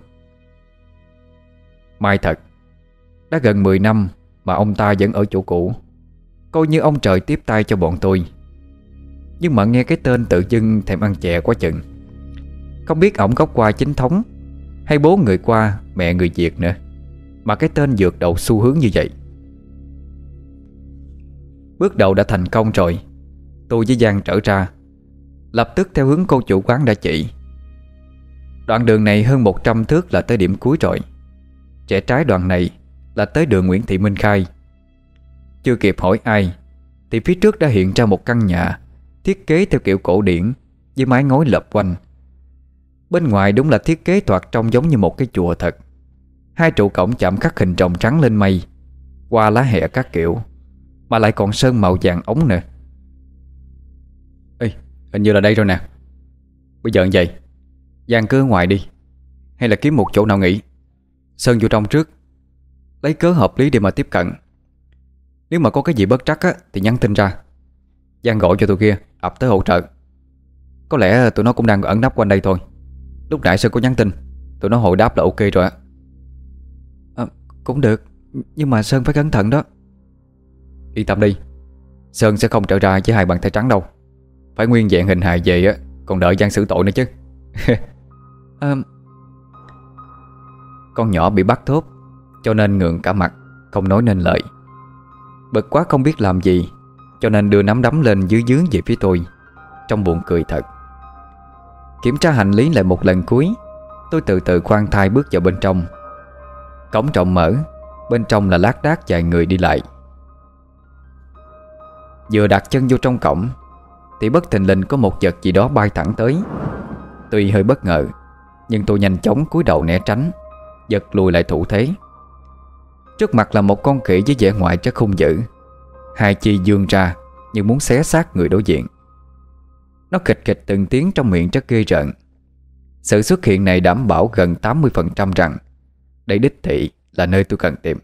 Mai thật Đã gần 10 năm Mà ông ta vẫn ở chỗ cũ. Coi như ông trời tiếp tay cho bọn tôi. Nhưng mà nghe cái tên tự dưng Thèm ăn chè quá chừng. Không biết ổng gốc qua chính thống Hay bố người qua mẹ người Việt nữa. Mà cái tên dược đầu xu hướng như vậy. Bước đầu đã thành công rồi. Tôi với Giang trở ra. Lập tức theo hướng cô chủ quán đã chỉ. Đoạn đường này hơn 100 thước là tới điểm cuối rồi. Trẻ trái đoạn này là tới đường Nguyễn Thị Minh Khai. Chưa kịp hỏi ai, Thì phía trước đã hiện ra một căn nhà Thiết kế theo kiểu cổ điển Với mái ngói lợp quanh. Bên ngoài đúng là thiết kế thoạt trông giống như một cái chùa thật. Hai trụ cổng chạm khắc hình rồng trắng lên mây Qua lá hẹ các kiểu Mà lại còn sơn màu vàng ống nữa Ê, hình như là đây rồi nè. Bây giờ vậy Giang cứ ở ngoài đi Hay là kiếm một chỗ nào nghỉ? Sơn vô trong trước Lấy cớ hợp lý để mà tiếp cận. Nếu mà có cái gì bất trắc á, thì nhắn tin ra. Giang gọi cho tụi kia ập tới hỗ trợ. Có lẽ tụi nó cũng đang ẩn nấp quanh đây thôi Lúc nãy Sơn có nhắn tin. Tụi nó hồi đáp là ok rồi á. À, Cũng được. Nhưng mà Sơn phải cẩn thận đó. Yên tâm đi. Sơn sẽ không trở ra với hai bàn tay trắng đâu. Phải nguyên dạng hình hài về á Còn đợi Giang xử tội nữa chứ. À, Con nhỏ bị bắt thốt Cho nên ngượng cả mặt Không nói nên lời. Bực quá không biết làm gì Cho nên đưa nắm đấm lên dưới dướng về phía tôi Trong buồn cười thật Kiểm tra hành lý lại một lần cuối, Tôi từ từ khoan thai bước vào bên trong. Cổng trọng mở, Bên trong là lác đác vài người đi lại. Vừa đặt chân vô trong cổng, Thì bất thình lình có một vật gì đó bay thẳng tới. Tuy hơi bất ngờ, Nhưng tôi nhanh chóng cúi đầu né tránh, Giật lùi lại thủ thế. Trước mặt là một con khỉ với vẻ ngoài chắc không dữ. Hai chi dương ra, Như muốn xé xác người đối diện. Nó kịch kịch từng tiếng trong miệng rất ghê rợn. Sự xuất hiện này đảm bảo gần 80% rằng Đây đích thị là nơi tôi cần tìm.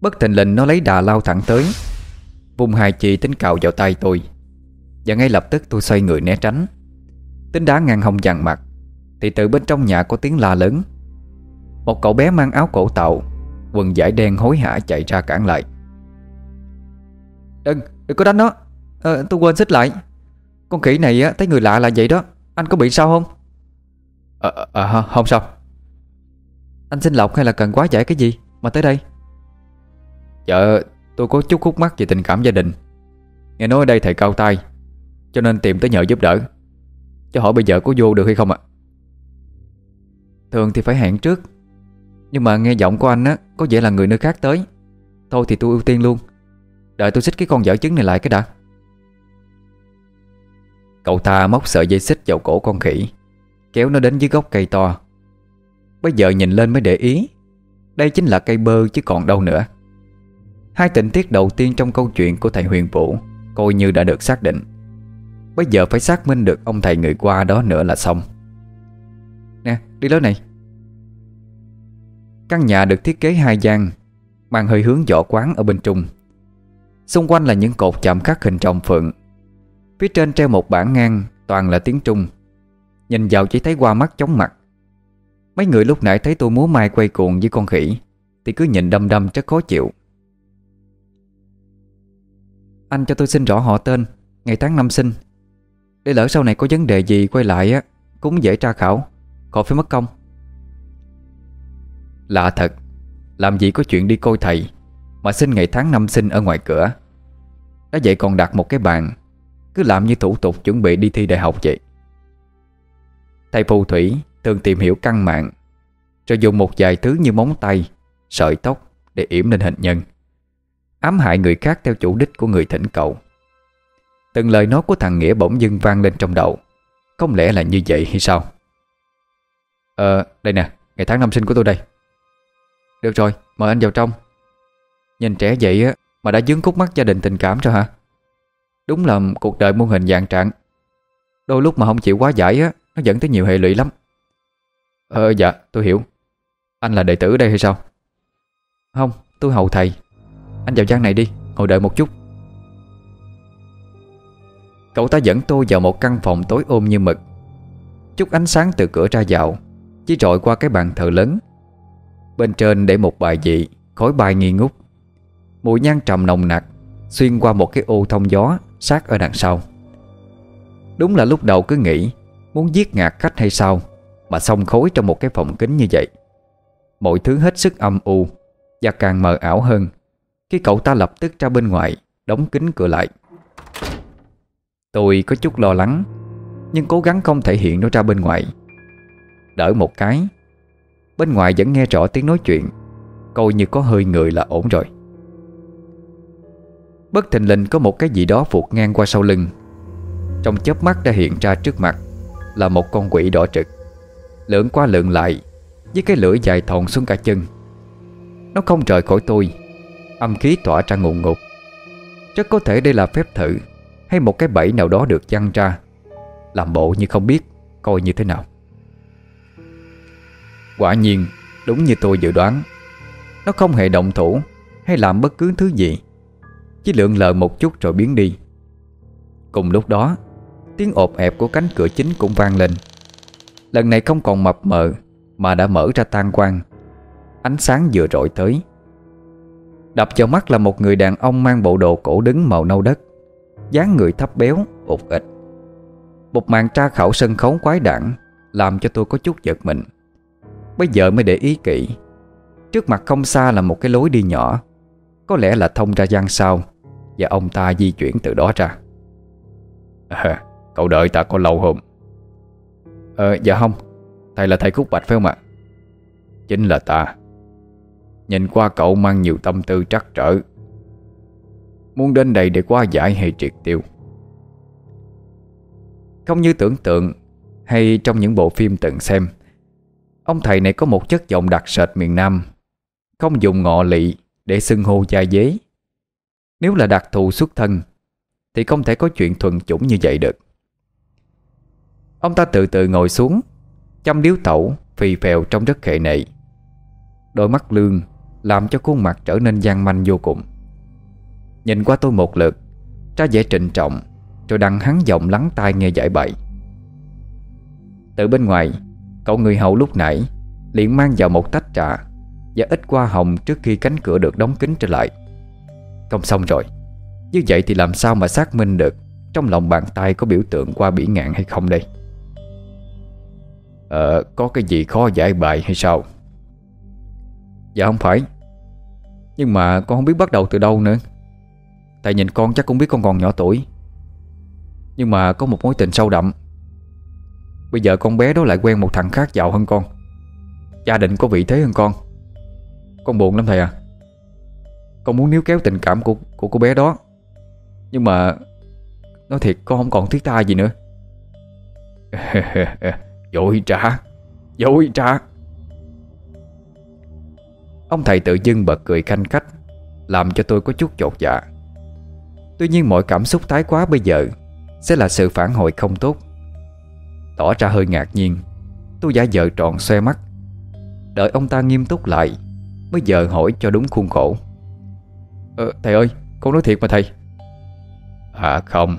Bất thình lình nó lấy đà lao thẳng tới Vùng hai chị tính cào vào tay tôi Và ngay lập tức tôi xoay người né tránh. Tính đá ngang hông dằn mặt Thì từ bên trong nhà có tiếng la lớn. Một cậu bé mang áo cổ tạo Quần giải đen hối hả chạy ra cản lại. Đừng, đừng có đánh nó! À, Tôi quên xích lại. Con khỉ này á, thấy người lạ là vậy đó. Anh có bị sao không? À, à, Không sao. Anh xin lọc hay là cần quá giải cái gì Mà tới đây? Dạ tôi có chút khúc mắc về tình cảm gia đình. Nghe nói ở đây thầy cao tay Cho nên tìm tới nhờ giúp đỡ. Cho hỏi bây giờ có vô được hay không ạ? Thường thì phải hẹn trước Nhưng mà nghe giọng của anh á Có vẻ là người nơi khác tới. Thôi thì tôi ưu tiên luôn. Đợi tôi xích cái con dở trứng này lại cái đã Cậu ta móc sợi dây xích vào cổ con khỉ Kéo nó đến dưới gốc cây to. Bây giờ nhìn lên mới để ý Đây chính là cây bơ chứ còn đâu nữa. Hai tình tiết đầu tiên trong câu chuyện của thầy Huyền Vũ Coi như đã được xác định. Bây giờ phải xác minh được ông thầy người qua đó nữa là xong. Nè, đi lối này. Căn nhà được thiết kế hai gian Mang hơi hướng võ quán ở bên trung. Xung quanh là những cột chạm khắc hình trọng phượng Phía trên treo một bảng ngang, Toàn là tiếng Trung. Nhìn vào chỉ thấy qua mắt chóng mặt. Mấy người lúc nãy thấy tôi múa mai quay cuồng với con khỉ, Thì cứ nhìn đâm đâm rất khó chịu. Anh cho tôi xin rõ họ tên, Ngày tháng năm sinh. Để lỡ sau này có vấn đề gì quay lại á, Cũng dễ tra khảo, Khỏi phải mất công. Lạ thật, Làm gì có chuyện đi coi thầy, Mà xin ngày tháng năm sinh ở ngoài cửa. Đã vậy còn đặt một cái bàn cứ làm như thủ tục chuẩn bị đi thi đại học vậy. Thầy phù thủy thường tìm hiểu căn mạng Rồi dùng một vài thứ như móng tay, Sợi tóc để yểm lên hình nhân, Ám hại người khác theo chủ đích của người thỉnh cầu. Từng lời nói của thằng Nghĩa bỗng dưng vang lên trong đầu. Không lẽ là như vậy hay sao? Ờ đây nè, Ngày tháng năm sinh của tôi đây. Được rồi, mời anh vào trong. Nhìn trẻ vậy á, Mà đã dướng khúc mắt gia đình tình cảm rồi hả? Đúng là cuộc đời muôn hình dạng trạng. Đôi lúc mà không chịu quá giải á, Nó dẫn tới nhiều hệ lụy lắm. Ờ dạ tôi hiểu. Anh là đệ tử ở đây hay sao? Không, tôi hầu thầy. Anh vào gian này đi, Ngồi đợi một chút. Cậu ta dẫn tôi vào một căn phòng tối ôm như mực. Chút ánh sáng từ cửa ra vào, Chỉ rọi qua cái bàn thờ lớn. Bên trên để một bài dị Khói bài nghi ngút. Mùi nhang trầm nồng nặc, Xuyên qua một cái ô thông gió. Sát ở đằng sau. Đúng là lúc đầu cứ nghĩ Muốn giết ngạt khách hay sao Mà xong khối trong một cái phòng kính như vậy. Mọi thứ hết sức âm u Và càng mờ ảo hơn Khi cậu ta lập tức ra bên ngoài Đóng kính cửa lại. Tôi có chút lo lắng, Nhưng cố gắng không thể hiện nó ra bên ngoài. Đỡ một cái, Bên ngoài vẫn nghe rõ tiếng nói chuyện, Coi như có hơi người là ổn rồi. Bất thình lình có một cái gì đó vụt ngang qua sau lưng. Trong chớp mắt đã hiện ra trước mặt Là một con quỷ đỏ trực. Lượn qua lượn lại, Với cái lưỡi dài thòn xuống cả chân. Nó không rời khỏi tôi, Âm khí tỏa ra ngụn ngục Rất có thể đây là phép thử, Hay một cái bẫy nào đó được chăn ra, Làm bộ như không biết Coi như thế nào. Quả nhiên, Đúng như tôi dự đoán, Nó không hề động thủ Hay làm bất cứ thứ gì. Chỉ lượn lờ một chút rồi biến đi. Cùng lúc đó Tiếng ộp ẹp của cánh cửa chính cũng vang lên. Lần này không còn mập mờ Mà đã mở ra tan quang. Ánh sáng vừa rọi tới. Đập vào mắt là một người đàn ông Mang bộ đồ cổ đứng màu nâu đất. dáng người thấp béo, ụt ịch. Một màn tra khảo sân khấu quái đản Làm cho tôi có chút giật mình. Bây giờ mới để ý kỹ. Trước mặt không xa là một cái lối đi nhỏ. Có lẽ là thông ra gian sau. Và ông ta di chuyển từ đó ra. À, Cậu đợi ta có lâu không? Ờ dạ không. Thầy là thầy Khúc Bạch phải không ạ? Chính là ta. Nhìn qua cậu mang nhiều tâm tư trắc trở. Muốn đến đây để qua giải hay triệt tiêu? Không như tưởng tượng Hay trong những bộ phim từng xem Ông thầy này có một chất giọng đặc sệt miền Nam Không dùng ngọ lị Để xưng hô gia dế. Nếu là đặc thù xuất thân, Thì không thể có chuyện thuần chủng như vậy được. Ông ta từ từ ngồi xuống, Chăm điếu tẩu Phì phèo trong rất khệ nệ Đôi mắt lương Làm cho khuôn mặt trở nên gian manh vô cùng. Nhìn qua tôi một lượt, Ra vẻ trịnh trọng, Rồi đăng hắn giọng lắng tai nghe giải bày Từ bên ngoài, Cậu người hầu lúc nãy liền mang vào một tách trà Và ít qua hồng trước khi cánh cửa được đóng kín trở lại. Không xong rồi. Như vậy thì làm sao mà xác minh được Trong lòng bàn tay có biểu tượng qua bỉ ngạn hay không đây? Ờ có cái gì khó giải bài hay sao? Dạ không phải. Nhưng mà con không biết bắt đầu từ đâu nữa. Tại nhìn con chắc cũng biết con còn nhỏ tuổi. Nhưng mà có một mối tình sâu đậm. Bây giờ con bé đó lại quen một thằng khác giàu hơn con. Gia đình có vị thế hơn con. Con buồn lắm thầy à. Con muốn níu kéo tình cảm của của cô bé đó. Nhưng mà Nói thiệt con không còn thiết tha gì nữa. Dội trả Dội trả Ông thầy tự dưng bật cười khanh khách, Làm cho tôi có chút chột dạ. Tuy nhiên mọi cảm xúc thái quá bây giờ Sẽ là sự phản hồi không tốt. Tỏ ra hơi ngạc nhiên, Tôi giả vờ tròn xoe mắt. Đợi ông ta nghiêm túc lại, Mới giờ hỏi cho đúng khuôn khổ. Ờ thầy ơi, Con nói thiệt mà thầy. À không.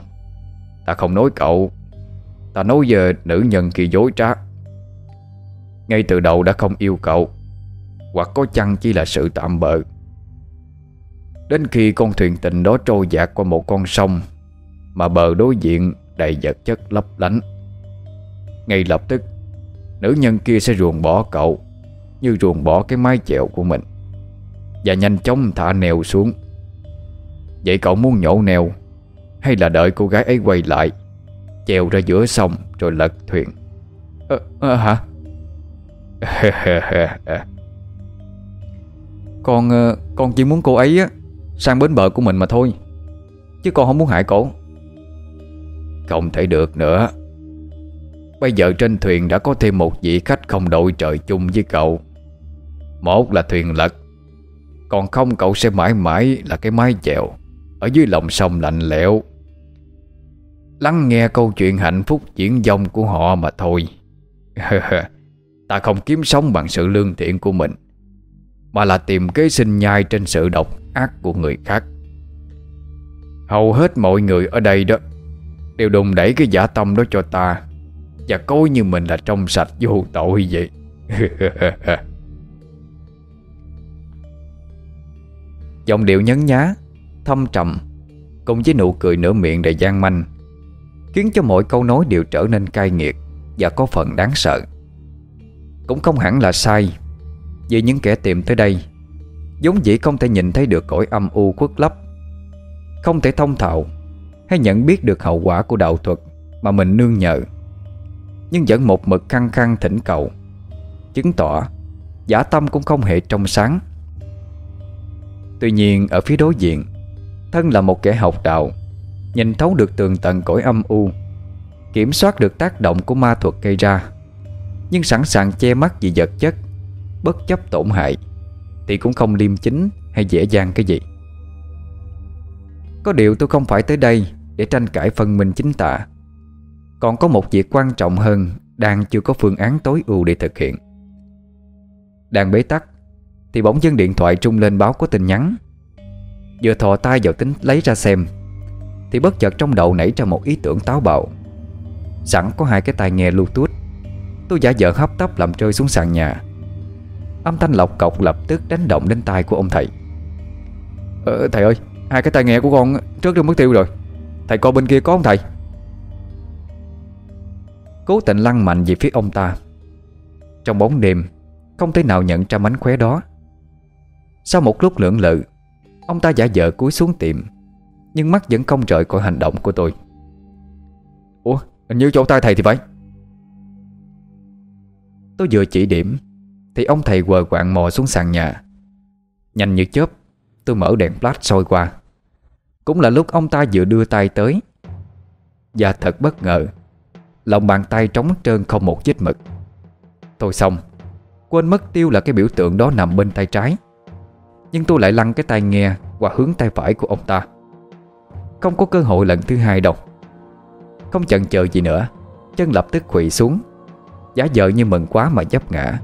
Ta không nói cậu. Ta nói về nữ nhân kia dối trá. Ngay từ đầu đã không yêu cậu. Hoặc có chăng chỉ là sự tạm bợ. Đến khi con thuyền tình đó trôi dạt qua một con sông, Mà bờ đối diện đầy vật chất lấp lánh. Ngay lập tức, Nữ nhân kia sẽ ruồng bỏ cậu, Như ruồng bỏ cái mái chèo của mình, Và nhanh chóng thả nèo xuống. Vậy cậu muốn nhổ nèo Hay là đợi cô gái ấy quay lại? Chèo ra giữa sông Rồi lật thuyền. Ờ, à, hả? Con ờ, Con chỉ muốn cô ấy á Sang bến bờ của mình mà thôi. Chứ con không muốn hại cổ. Không thể được nữa. Bây giờ trên thuyền đã có thêm một vị khách không đội trời chung với cậu. Một là thuyền lật Còn không cậu sẽ mãi mãi là cái mái chèo ở dưới lòng sông lạnh lẽo. Lắng nghe câu chuyện hạnh phúc diễn dông của họ mà thôi. Ta không kiếm sống bằng sự lương thiện của mình, Mà là tìm kế sinh nhai trên sự độc ác của người khác. Hầu hết mọi người ở đây đó Đều đùng đẩy cái giả tâm đó cho ta, Và coi như mình là trong sạch vô tội vậy. Giọng điệu nhấn nhá. Thâm trầm, Cùng với nụ cười nửa miệng đầy gian manh, Khiến cho mỗi câu nói đều trở nên cay nghiệt Và có phần đáng sợ. Cũng không hẳn là sai, Vì những kẻ tìm tới đây giống dĩ không thể nhìn thấy được cõi âm u khuất lấp, Không thể thông thạo Hay nhận biết được hậu quả của đạo thuật Mà mình nương nhờ, Nhưng vẫn một mực khăng khăng thỉnh cầu, Chứng tỏ Giả tâm cũng không hề trong sáng. Tuy nhiên, ở phía đối diện Thân là một kẻ học đạo, Nhìn thấu được tường tận cõi âm u, Kiểm soát được tác động của ma thuật gây ra, Nhưng sẵn sàng che mắt vì vật chất, Bất chấp tổn hại, Thì cũng không liêm chính hay dễ dàng cái gì. Có điều tôi không phải tới đây Để tranh cãi phân minh chính tả. Còn có một việc quan trọng hơn Đang chưa có phương án tối ưu để thực hiện. Đang bế tắc, Thì bỗng dưng điện thoại trung lên báo có tin nhắn. Vừa thò tay vào tính lấy ra xem thì bất chợt trong đầu nảy ra một ý tưởng táo bạo. Sẵn có hai cái tai nghe bluetooth Tôi giả vờ hấp tấp làm rơi xuống sàn nhà. Âm thanh lọc cọc lập tức đánh động đến tai của ông thầy. Ờ, Thầy ơi Hai cái tai nghe của con trước được mất tiêu rồi. Thầy coi bên kia có không thầy? Cố tình lăn mạnh về phía ông ta. Trong bóng đêm Không thể nào nhận ra mánh khóe đó. Sau một lúc lưỡng lự Ông ta giả vờ cúi xuống tìm nhưng mắt vẫn không rời khỏi hành động của tôi. Ủa, hình như chỗ tay thầy thì phải. Tôi vừa chỉ điểm, Thì ông thầy quờ quạng mò xuống sàn nhà. Nhanh như chớp, Tôi mở đèn flash soi qua. Cũng là lúc ông ta vừa đưa tay tới, Và thật bất ngờ, Lòng bàn tay trống trơn không một vết mực. Tôi xong, Quên mất tiêu là cái biểu tượng đó nằm bên tay trái. Nhưng tôi lại lăn cái tay nghe Qua hướng tay phải của ông ta. Không có cơ hội lần thứ hai đâu. Không chần chờ gì nữa. Chân lập tức quỳ xuống. Giả vờ như mừng quá mà dấp ngã.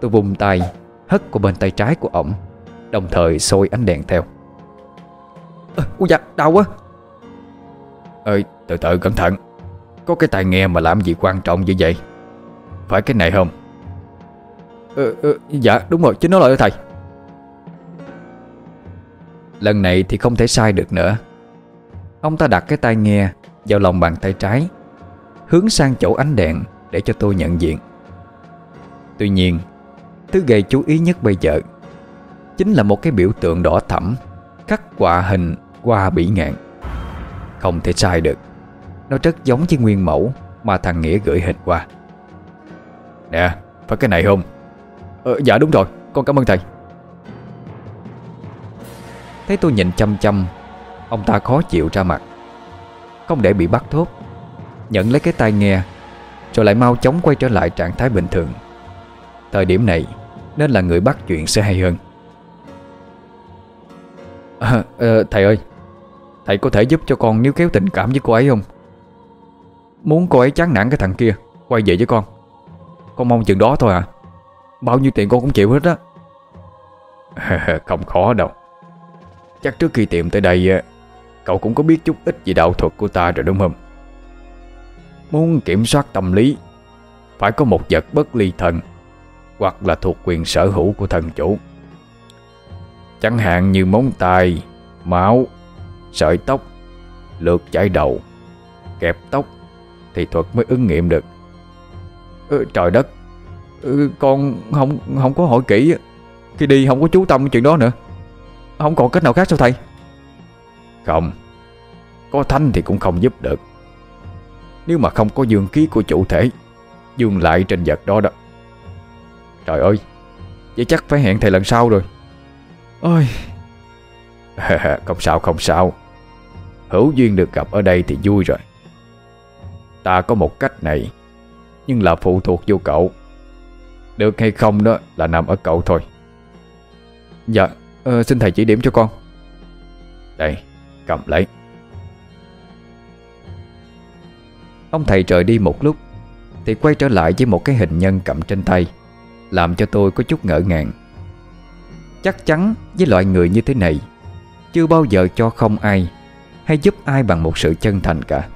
Tôi vùng tay Hất qua bên tay trái của ổng Đồng thời sôi ánh đèn theo. À, Ôi dạ đau quá. Ơi từ từ cẩn thận. Có cái tai nghe mà làm gì quan trọng như vậy? Phải cái này không? Ờ, ờ, Dạ đúng rồi chính nó là thầy Lần này thì không thể sai được nữa. Ông ta đặt cái tai nghe Vào lòng bàn tay trái Hướng sang chỗ ánh đèn Để cho tôi nhận diện. Tuy nhiên Thứ gây chú ý nhất bây giờ Chính là một cái biểu tượng đỏ thẫm Khắc họa hình qua bỉ ngạn. Không thể sai được. Nó rất giống với nguyên mẫu Mà thằng Nghĩa gửi hình qua. Nè phải cái này không? Ờ, Dạ đúng rồi. Con cảm ơn thầy. Thấy tôi nhìn chăm chăm Ông ta khó chịu ra mặt. Không để bị bắt thốt Nhận lấy cái tai nghe Rồi lại mau chóng quay trở lại trạng thái bình thường. Thời điểm này Nên là người bắt chuyện sẽ hay hơn. À, à, Thầy ơi Thầy có thể giúp cho con níu kéo tình cảm với cô ấy không? Muốn cô ấy chán nản cái thằng kia Quay về với con. Con mong chừng đó thôi à. Bao nhiêu tiền con cũng chịu hết á. Không khó đâu. Chắc trước khi tìm tới đây Cậu cũng có biết chút ít về đạo thuật của ta rồi đúng không? Muốn kiểm soát tâm lý Phải có một vật bất ly thân Hoặc là thuộc quyền sở hữu của thần chủ. Chẳng hạn như móng tay Máu Sợi tóc Lượt chải đầu Kẹp tóc Thì thuật mới ứng nghiệm được. Ừ, Trời đất ừ, Con không không có hỏi kỹ Khi đi không có chú tâm chuyện đó nữa. Không còn cách nào khác sao thầy? Không. Có thanh thì cũng không giúp được. Nếu mà không có dương khí của chủ thể Dương lại trên vật đó đó. Trời ơi Vậy chắc phải hẹn thầy lần sau rồi. Ôi. Không sao không sao. Hữu duyên được gặp ở đây thì vui rồi. Ta có một cách này Nhưng là phụ thuộc vô cậu. Được hay không đó là nằm ở cậu thôi. Dạ uh, Xin thầy chỉ điểm cho con. Đây cầm lấy. Ông thầy trời đi một lúc Thì quay trở lại với một cái hình nhân cầm trên tay Làm cho tôi có chút ngỡ ngàng. Chắc chắn với loại người như thế này Chưa bao giờ cho không ai Hay giúp ai bằng một sự chân thành cả.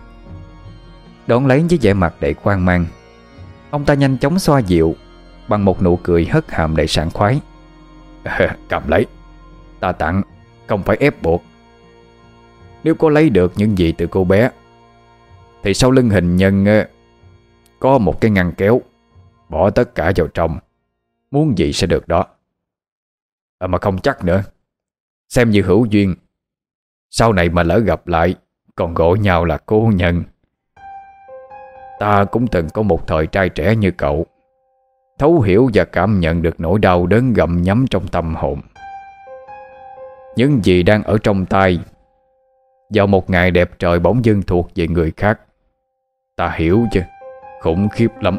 Đón lấy với vẻ mặt đầy quan mang Ông ta nhanh chóng xoa dịu Bằng một nụ cười hất hàm đầy sảng khoái. Cầm lấy Ta tặng Không phải ép buộc. Nếu có lấy được những gì từ cô bé Thì sau lưng hình nhân ờ, Có một cái ngăn kéo Bỏ tất cả vào trong. Muốn gì sẽ được đó. À, Mà không chắc nữa. Xem như hữu duyên. Sau này mà lỡ gặp lại Còn gọi nhau là cô nhân. Ta cũng từng có một thời trai trẻ như cậu. Thấu hiểu và cảm nhận được nỗi đau đớn gầm nhấm trong tâm hồn. Những gì đang ở trong tay. Vào một ngày đẹp trời bỗng dưng thuộc về người khác. Ta hiểu chứ Khủng khiếp lắm.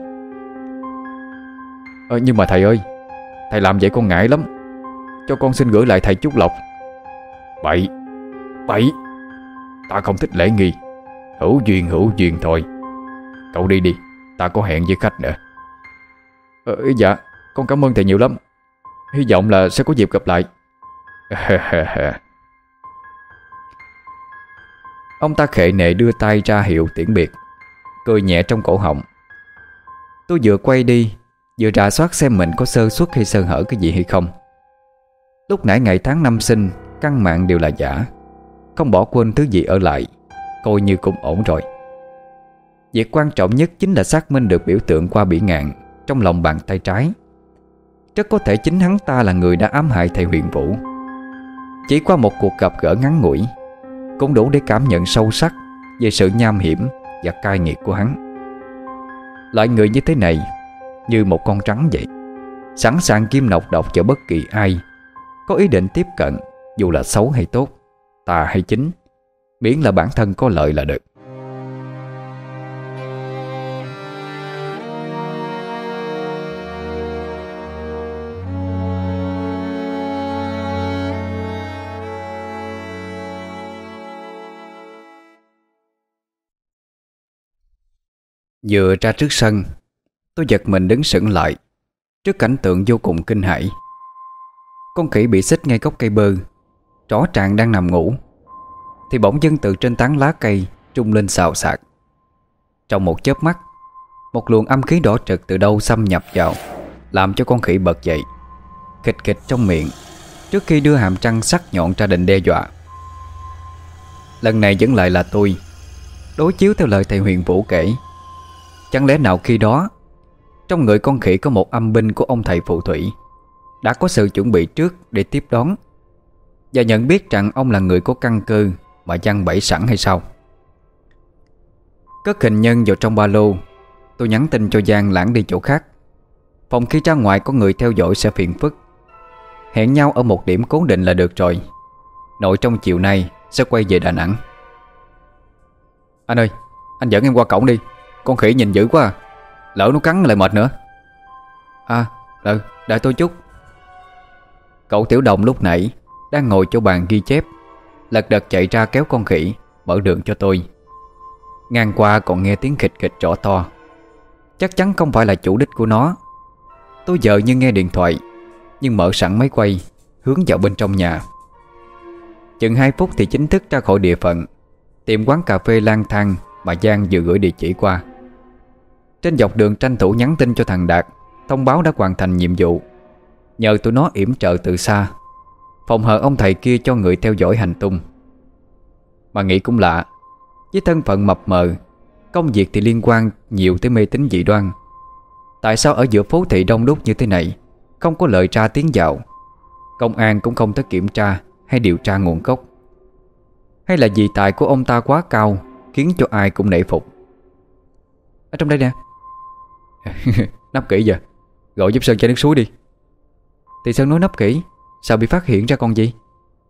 À, Nhưng mà thầy ơi Thầy làm vậy con ngại lắm. Cho con xin gửi lại thầy chút lộc Bậy Bậy. Ta không thích lễ nghi. Hữu duyên hữu duyên thôi. Cậu đi đi Ta có hẹn với khách nữa. Ờ, Dạ Con cảm ơn thầy nhiều lắm. Hy vọng là sẽ có dịp gặp lại. Ông ta khệ nệ đưa tay ra hiệu tiễn biệt, Cười nhẹ trong cổ họng. Tôi vừa quay đi, Vừa rà soát xem mình có sơ suất hay sơ hở cái gì hay không. Lúc nãy ngày tháng năm sinh, Căn mạng đều là giả. Không bỏ quên thứ gì ở lại, Coi như cũng ổn rồi. Việc quan trọng nhất chính là xác minh được biểu tượng qua bỉ ngạn Trong lòng bàn tay trái. Rất có thể chính hắn ta là người đã ám hại thầy huyền vũ. Chỉ qua một cuộc gặp gỡ ngắn ngủi, Cũng đủ để cảm nhận sâu sắc Về sự nham hiểm và cai nghiệt của hắn. Loại người như thế này, Như một con trắng vậy, Sẵn sàng kim nọc độc cho bất kỳ ai, Có ý định tiếp cận, Dù là xấu hay tốt, Tà hay chính, Miễn là bản thân có lợi là được. Vừa ra trước sân, Tôi giật mình đứng sững lại. Trước cảnh tượng vô cùng kinh hãi. Con khỉ bị xích ngay gốc cây bơ. Rõ ràng đang nằm ngủ. Thì bỗng dưng từ trên tán lá cây Trung lên xào xạc. Trong một chớp mắt, Một luồng âm khí đỏ trực từ đâu xâm nhập vào, Làm cho con khỉ bật dậy Kịch kịch trong miệng, Trước khi đưa hàm trăng sắc nhọn ra định đe dọa. Lần này vẫn lại là tôi, Đối chiếu theo lời thầy huyền vũ kể. Chẳng lẽ nào khi đó, Trong người con khỉ có một âm binh của ông thầy phù thủy, Đã có sự chuẩn bị trước để tiếp đón Và nhận biết rằng ông là người có căn cơ Mà chăn bẫy sẵn hay sao? Cất hình nhân vào trong ba lô, Tôi nhắn tin cho Giang lãng đi chỗ khác. Phòng khi ra ngoài có người theo dõi sẽ phiền phức. Hẹn nhau ở một điểm cố định là được rồi. Nội trong chiều nay sẽ quay về Đà Nẵng. Anh ơi, Anh dẫn em qua cổng đi con khỉ nhìn dữ quá à. Lỡ nó cắn lại mệt nữa. À ừ đợi tôi chút. Cậu tiểu đồng lúc nãy Đang ngồi chỗ bàn ghi chép. Lật đật chạy ra kéo con khỉ, Mở đường cho tôi. Ngang qua còn nghe tiếng khịch khịch rõ to. Chắc chắn không phải là chủ đích của nó. Tôi giờ như nghe điện thoại, Nhưng mở sẵn máy quay, Hướng vào bên trong nhà. Chừng 2 phút thì chính thức ra khỏi địa phận, Tìm quán cà phê lang thang Mà Giang vừa gửi địa chỉ qua trên dọc đường tranh thủ nhắn tin cho thằng Đạt, Thông báo đã hoàn thành nhiệm vụ. Nhờ tụi nó yểm trợ từ xa, Phòng hờ ông thầy kia cho người theo dõi hành tung. Mà nghĩ cũng lạ, Với thân phận mập mờ, Công việc thì liên quan nhiều tới mê tín dị đoan. Tại sao ở giữa phố thị đông đúc như thế này, Không có lời tra tiếng dạo Công an cũng không tới kiểm tra Hay điều tra nguồn gốc. Hay là vì tài của ông ta quá cao, Khiến cho ai cũng nể phục. Ở trong đây nè. nắp kỹ giờ. Gọi giúp Sơn chai nước suối đi. Thì Sơn nói nắp kỹ. Sao bị phát hiện ra con gì?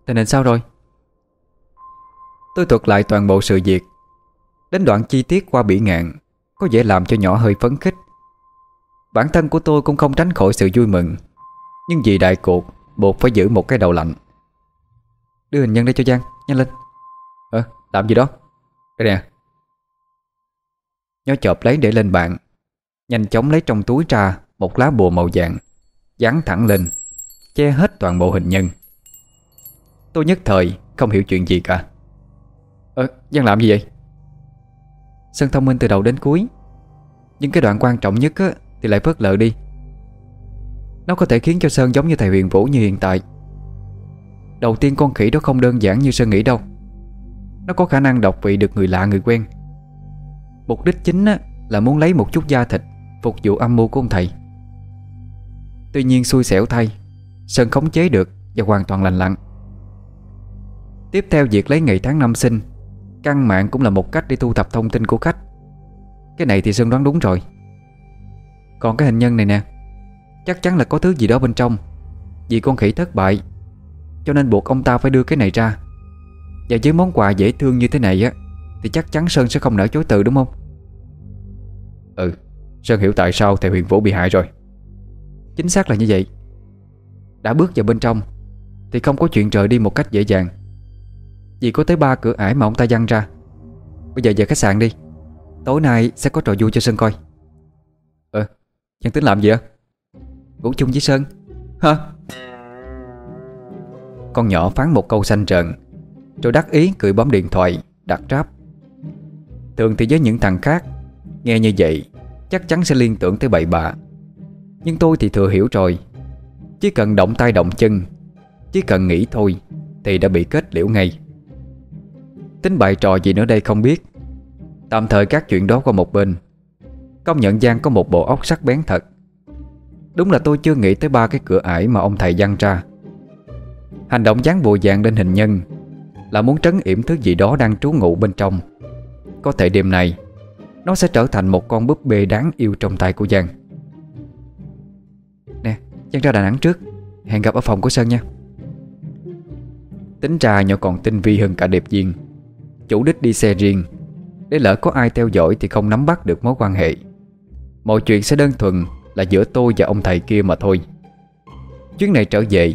Tình hình sao rồi? Tôi thuật lại toàn bộ sự việc. Đến đoạn chi tiết qua bỉ ngạn, Có vẻ làm cho nhỏ hơi phấn khích. Bản thân của tôi cũng không tránh khỏi sự vui mừng. Nhưng vì đại cuộc, Buộc phải giữ một cái đầu lạnh. Đưa hình nhân đây cho Giang, Nhanh lên. Ờ làm gì đó? Đây nè. Nhó chộp lấy để lên bàn. Nhanh chóng lấy trong túi ra Một lá bùa màu vàng Dán thẳng lên Che hết toàn bộ hình nhân. Tôi nhất thời không hiểu chuyện gì cả. Ờ, Giang làm gì vậy? Sơn thông minh từ đầu đến cuối Nhưng cái đoạn quan trọng nhất á, Thì lại phớt lờ đi. Nó có thể khiến cho Sơn giống như thầy huyền vũ như hiện tại. Đầu tiên con khỉ đó không đơn giản như Sơn nghĩ đâu. Nó có khả năng đọc vị được người lạ người quen. Mục đích chính á, là muốn lấy một chút da thịt Phục vụ âm mưu của ông thầy. Tuy nhiên xui xẻo thay, Sơn khống chế được và hoàn toàn lành lặn. Tiếp theo việc lấy ngày tháng năm sinh, Căn mạng cũng là một cách để thu thập thông tin của khách. Cái này thì Sơn đoán đúng rồi. Còn cái hình nhân này nè, Chắc chắn là có thứ gì đó bên trong. Vì con khỉ thất bại, Cho nên buộc ông ta phải đưa cái này ra. Và với món quà dễ thương như thế này á, Thì chắc chắn Sơn sẽ không nỡ chối từ đúng không? Ừ. Sơn hiểu tại sao thầy huyền vũ bị hại rồi. Chính xác là như vậy. Đã bước vào bên trong, Thì không có chuyện rời đi một cách dễ dàng. Vì có tới ba cửa ải mà ông ta dăng ra. Bây giờ về khách sạn đi. Tối nay sẽ có trò vui cho Sơn coi. Ờ Nhân tính làm gì á Ngủ chung với Sơn. Hả Con nhỏ phán một câu xanh trần Rồi đắc ý cười bấm điện thoại, Đặt ráp Thường thì với những thằng khác, Nghe như vậy Chắc chắn sẽ liên tưởng tới bậy bạ. Nhưng tôi thì thừa hiểu rồi. Chỉ cần động tay động chân, Chỉ cần nghĩ thôi, Thì đã bị kết liễu ngay. Tính bài trò gì nữa đây không biết. Tạm thời các chuyện đó qua một bên. Công nhận Giang có một bộ óc sắc bén thật. Đúng là tôi chưa nghĩ tới ba cái cửa ải mà ông thầy giăng ra. Hành động dán bùa vàng lên hình nhân Là muốn trấn yểm thứ gì đó đang trú ngụ bên trong. Có thể đêm này nó sẽ trở thành một con búp bê đáng yêu trong tay của Giang. Nè, Giang ra Đà Nẵng trước. Hẹn gặp ở phòng của Sơn nha. Tính ra nhỏ còn tinh vi hơn cả đẹp viên. Chủ đích đi xe riêng. Để lỡ có ai theo dõi thì không nắm bắt được mối quan hệ. Mọi chuyện sẽ đơn thuần là giữa tôi và ông thầy kia mà thôi. Chuyến này trở về,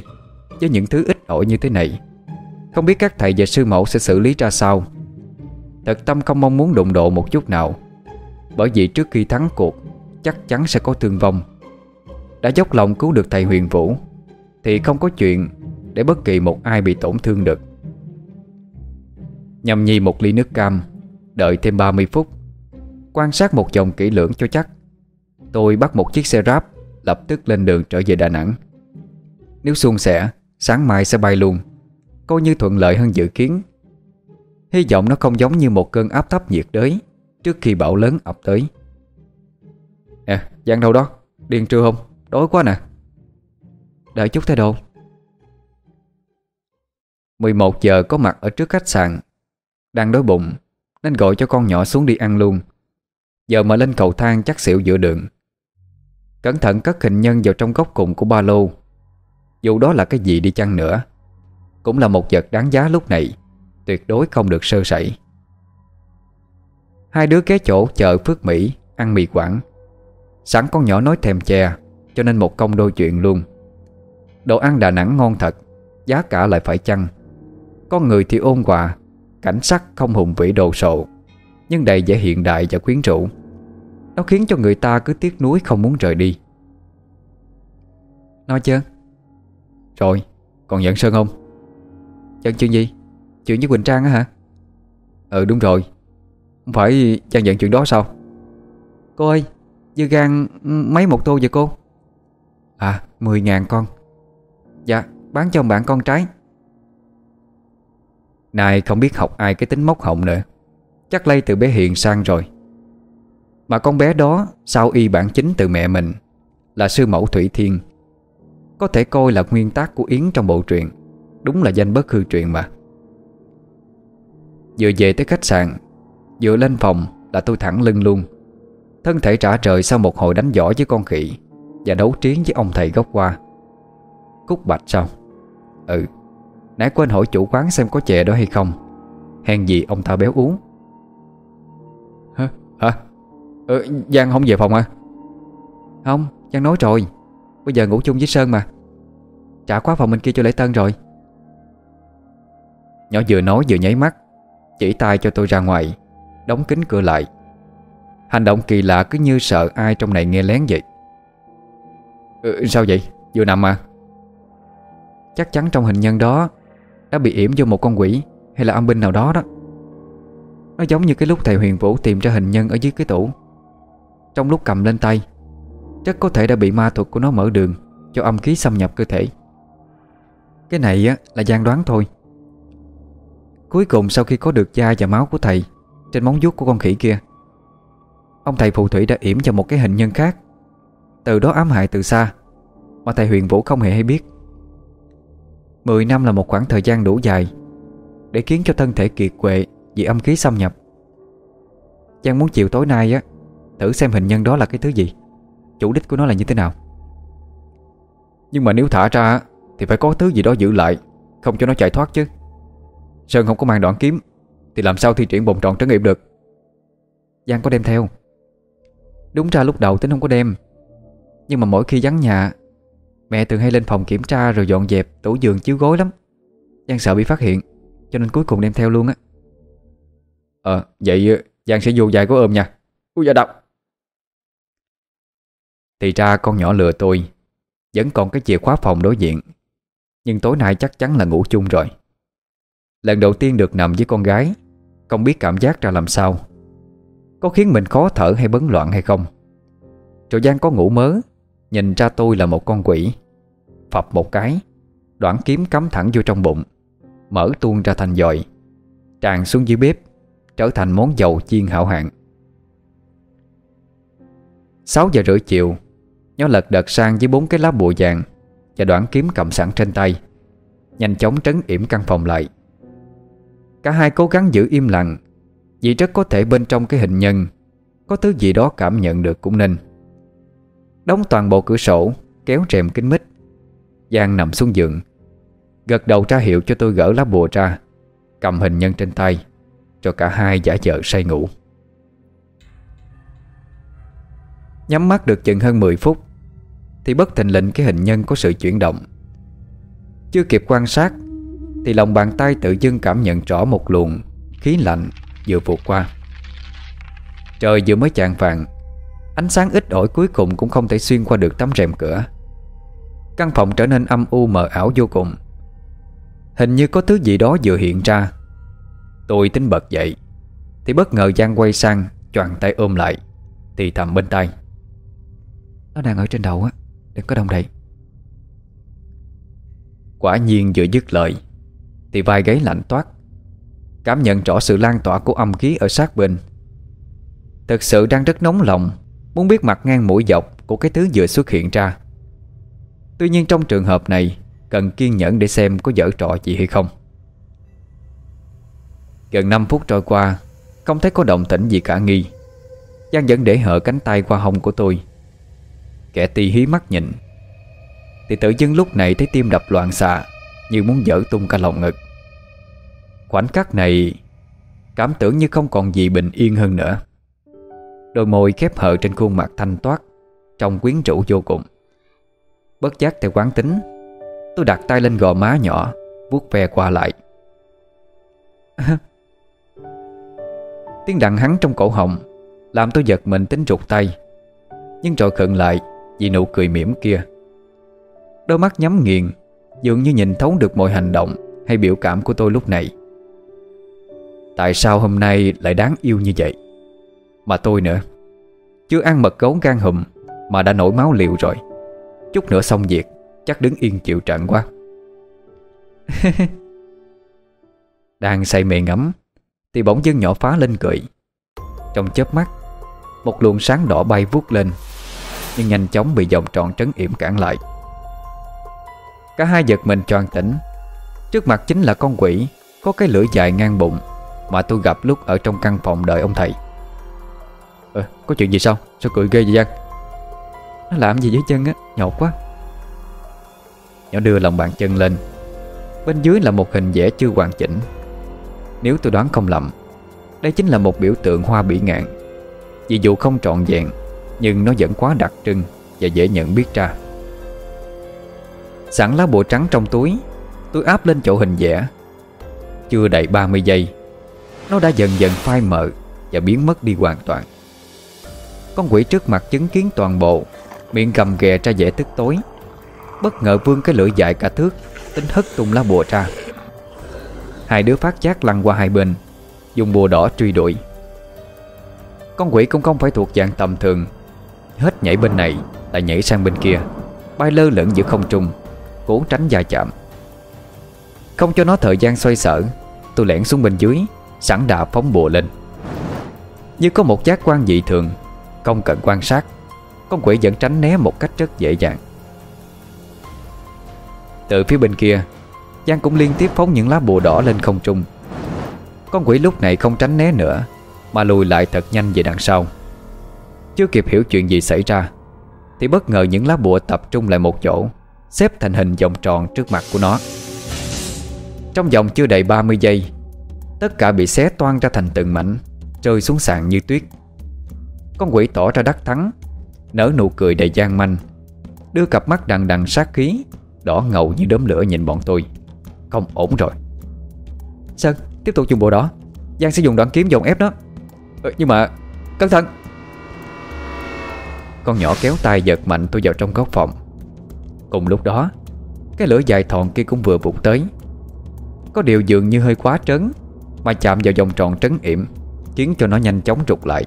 Với những thứ ít ỏi như thế này, Không biết các thầy và sư mẫu sẽ xử lý ra sao. Thật tâm không mong muốn đụng độ một chút nào. Bởi vì trước khi thắng cuộc, Chắc chắn sẽ có thương vong. Đã dốc lòng cứu được thầy huyền vũ, Thì không có chuyện Để bất kỳ một ai bị tổn thương được. Nhâm nhi một ly nước cam, Đợi thêm 30 phút, Quan sát một vòng kỹ lưỡng cho chắc, Tôi bắt một chiếc xe ráp Lập tức lên đường trở về Đà Nẵng. Nếu suôn sẻ, Sáng mai sẽ bay luôn, Coi như thuận lợi hơn dự kiến. Hy vọng nó không giống như một cơn áp thấp nhiệt đới. Trước khi bão lớn ập tới. Nè, Giang đâu đó? Điền trưa không? Đói quá nè. Đợi chút thay đồ 11 giờ có mặt ở trước khách sạn. Đang đói bụng Nên gọi cho con nhỏ xuống đi ăn luôn. Giờ mà lên cầu thang chắc xỉu giữa đường. Cẩn thận cất hình nhân vào trong góc cùng của ba lô. Dù đó là cái gì đi chăng nữa Cũng là một vật đáng giá lúc này Tuyệt đối không được sơ sẩy. Hai đứa ghé chỗ chợ Phước Mỹ Ăn mì quảng. Sẵn con nhỏ nói thèm chè, Cho nên một công đôi chuyện luôn. Đồ ăn Đà Nẵng ngon thật, Giá cả lại phải chăng? Con người thì ôn hòa, Cảnh sắc không hùng vĩ đồ sộ, Nhưng đầy vẻ hiện đại và quyến rũ. Nó khiến cho người ta cứ tiếc nuối không muốn rời đi. Nói chưa Rồi, Còn giận Sơn không? Giận chuyện gì? Chuyện với Quỳnh Trang á hả? Ừ đúng rồi. Không phải Trang giận chuyện đó sao? Cô ơi Dư gan mấy một tô vậy cô? À 10 ngàn con. Dạ bán cho bạn con trái. Này không biết học ai cái tính móc họng nữa. Chắc lây từ bé Hiền sang rồi. Mà con bé đó Sao y bản chính từ mẹ mình Là sư mẫu Thủy Thiên. Có thể coi là nguyên tác của Yến trong bộ truyện. Đúng là danh bất hư truyện mà. Vừa về tới khách sạn Vừa lên phòng là tôi thẳng lưng luôn. Thân thể trả trời sau một hồi đánh võ với con khỉ Và đấu chiến với ông thầy gốc qua. Cúc bạch sao? Ừ Nãy quên hỏi chủ quán xem có chè đó hay không. Hèn gì ông ta béo uống. Hả? Hả? Ừ, Giang không về phòng à? Không, Giang nói rồi. Bây giờ ngủ chung với Sơn mà. Trả khóa phòng bên kia cho lễ tân rồi. Nhỏ vừa nói vừa nháy mắt Chỉ tay cho tôi ra ngoài. Đóng kín cửa lại. Hành động kỳ lạ cứ như sợ ai trong này nghe lén vậy. Ừ, Sao vậy? Vừa nằm à? Chắc chắn trong hình nhân đó Đã bị yểm vô một con quỷ Hay là âm binh nào đó đó. Nó giống như cái lúc thầy huyền vũ tìm ra hình nhân ở dưới cái tủ. Trong lúc cầm lên tay Chắc có thể đã bị ma thuật của nó mở đường Cho âm khí xâm nhập cơ thể. Cái này á là gian đoán thôi. Cuối cùng sau khi có được da và máu của thầy trên móng vuốt của con khỉ kia. Ông thầy phù thủy đã yểm cho một cái hình nhân khác. Từ đó ám hại từ xa, Mà thầy huyền vũ không hề hay biết. Mười năm là một khoảng thời gian đủ dài Để khiến cho thân thể kiệt quệ Vì âm khí xâm nhập. Giang muốn chiều tối nay á, Thử xem hình nhân đó là cái thứ gì. Chủ đích của nó là như thế nào. Nhưng mà nếu thả ra Thì phải có thứ gì đó giữ lại, Không cho nó chạy thoát chứ. Sơn không có mang đoạn kiếm. Thì làm sao thi triển vòng tròn trấn nghiệp được? Giang có đem theo. Đúng ra lúc đầu tính không có đem. Nhưng mà mỗi khi vắng nhà, Mẹ thường hay lên phòng kiểm tra rồi dọn dẹp, Tủ giường chiếu gối lắm. Giang sợ bị phát hiện, Cho nên cuối cùng đem theo luôn á. Ờ vậy ờ, Giang sẽ vô dài của ôm nha. Ui da đọc Thì ra con nhỏ lừa tôi, Vẫn còn cái chìa khóa phòng đối diện, Nhưng tối nay chắc chắn là ngủ chung rồi. Lần đầu tiên được nằm với con gái không biết cảm giác ra làm sao. Có khiến mình khó thở hay bấn loạn hay không? Rồi Giang có ngủ mớ, Nhìn ra tôi là một con quỷ. Phập một cái, Đoạn kiếm cắm thẳng vô trong bụng, Mở tuôn ra thành dòi, Tràn xuống dưới bếp, Trở thành món dầu chiên hảo hạng. 6 giờ rưỡi chiều, Nó lật đật sang với bốn cái lá bùa vàng Và đoạn kiếm cầm sẵn trên tay, Nhanh chóng trấn yểm căn phòng lại. Cả hai cố gắng giữ im lặng. Vì rất có thể bên trong cái hình nhân, Có thứ gì đó cảm nhận được cũng nên. Đóng toàn bộ cửa sổ, Kéo rèm kính mít. Giang nằm xuống giường. Gật đầu ra hiệu cho tôi gỡ lá bùa ra, Cầm hình nhân trên tay, Cho cả hai giả vờ say ngủ. Nhắm mắt được chừng hơn 10 phút, Thì bất thình lệnh cái hình nhân có sự chuyển động. Chưa kịp quan sát thì lòng bàn tay tự dưng cảm nhận rõ một luồng Khí lạnh vừa vụt qua. Trời vừa mới chạng vàng, Ánh sáng ít ỏi cuối cùng cũng không thể xuyên qua được tấm rèm cửa. Căn phòng trở nên âm u mờ ảo vô cùng. Hình như có thứ gì đó vừa hiện ra. Tôi tính bật dậy, Thì bất ngờ Giang quay sang, Choàng tay ôm lại, Thì thầm bên tay Nó đang ở trên đầu á, Đừng có động đậy. Quả nhiên vừa dứt lời thì vai gáy lạnh toát. Cảm nhận rõ sự lan tỏa của âm khí ở sát bên. Thực sự đang rất nóng lòng, Muốn biết mặt ngang mũi dọc Của cái thứ vừa xuất hiện ra. Tuy nhiên trong trường hợp này, Cần kiên nhẫn để xem có dở trò gì hay không. Gần 5 phút trôi qua, Không thấy có động tĩnh gì cả nghi. Giang vẫn để hở cánh tay qua hông của tôi. Kẻ ti hí mắt nhìn. Thì tự dưng lúc này thấy tim đập loạn xạ. Như muốn dở tung cả lòng ngực. Khoảnh khắc này, Cảm tưởng như không còn gì bình yên hơn nữa. Đôi môi khép hờ trên khuôn mặt thanh toát, Trong quyến rũ vô cùng. Bất giác theo quán tính, Tôi đặt tay lên gò má nhỏ, vuốt ve qua lại. Tiếng đặng hắn trong cổ họng Làm tôi giật mình tính rụt tay, Nhưng rồi khựng lại Vì nụ cười mỉm kia. Đôi mắt nhắm nghiền Dường như nhìn thấu được mọi hành động Hay biểu cảm của tôi lúc này. Tại sao hôm nay lại đáng yêu như vậy? Mà tôi nữa. Chưa ăn mật gấu gan hùm Mà đã nổi máu liều rồi. Chút nữa xong việc, Chắc đứng yên chịu trận quá. Đang say mê ngắm, Thì bỗng dưng nhỏ phá lên cười. Trong chớp mắt, Một luồng sáng đỏ bay vút lên, Nhưng nhanh chóng bị vòng tròn trấn yểm cản lại. Cả hai giật mình choàng tỉnh. Trước mặt chính là con quỷ Có cái lưỡi dài ngang bụng Mà tôi gặp lúc ở trong căn phòng đợi ông thầy. Ờ, có chuyện gì sao? Sao cười ghê vậy Giang? Nó làm gì dưới chân á, nhột quá. Nhỏ đưa lòng bàn chân lên. Bên dưới là một hình vẽ chưa hoàn chỉnh. Nếu tôi đoán không lầm Đây chính là một biểu tượng hoa bỉ ngạn. Vì dù không trọn vẹn Nhưng nó vẫn quá đặc trưng Và dễ nhận biết ra. Sẵn lá bùa trắng trong túi. Tôi áp lên chỗ hình vẽ. Chưa đầy 30 giây, Nó đã dần dần phai mờ Và biến mất đi hoàn toàn. Con quỷ trước mặt chứng kiến toàn bộ, Miệng cầm ghè ra vẻ tức tối. Bất ngờ vương cái lưỡi dài cả thước, Tính hất tung lá bùa ra. Hai đứa phát chát lăn qua hai bên, Dùng bùa đỏ truy đuổi. Con quỷ cũng không phải thuộc dạng tầm thường. Hết nhảy bên này Lại nhảy sang bên kia, Bay lơ lửng giữa không trung. Cố tránh va chạm. Không cho nó thời gian xoay sở, Tôi lẻn xuống bên dưới, Sẵn đà phóng bùa lên. Như có một giác quan dị thường, Không cần quan sát, Con quỷ vẫn tránh né một cách rất dễ dàng. Từ phía bên kia, Giang cũng liên tiếp phóng những lá bùa đỏ lên không trung. Con quỷ lúc này không tránh né nữa, Mà lùi lại thật nhanh về đằng sau. Chưa kịp hiểu chuyện gì xảy ra, Thì bất ngờ những lá bùa tập trung lại một chỗ. Xếp thành hình vòng tròn trước mặt của nó. Trong vòng chưa đầy 30 giây Tất cả bị xé toan ra thành từng mảnh Rơi xuống sàn như tuyết. Con quỷ tỏ ra đắc thắng Nở nụ cười đầy gian manh Đưa cặp mắt đằng đằng sát khí Đỏ ngầu như đốm lửa nhìn bọn tôi. Không ổn rồi. Sơn tiếp tục dùng bộ đó. Giang sẽ dùng đoạn kiếm dồn ép đó ừ, ờ, Nhưng mà cẩn thận! Con nhỏ kéo tay giật mạnh tôi vào trong góc phòng. Cùng lúc đó, Cái lửa dài thọn kia cũng vừa vụt tới. Có điều dường như hơi quá trấn Mà chạm vào vòng tròn trấn yểm, Khiến cho nó nhanh chóng rụt lại.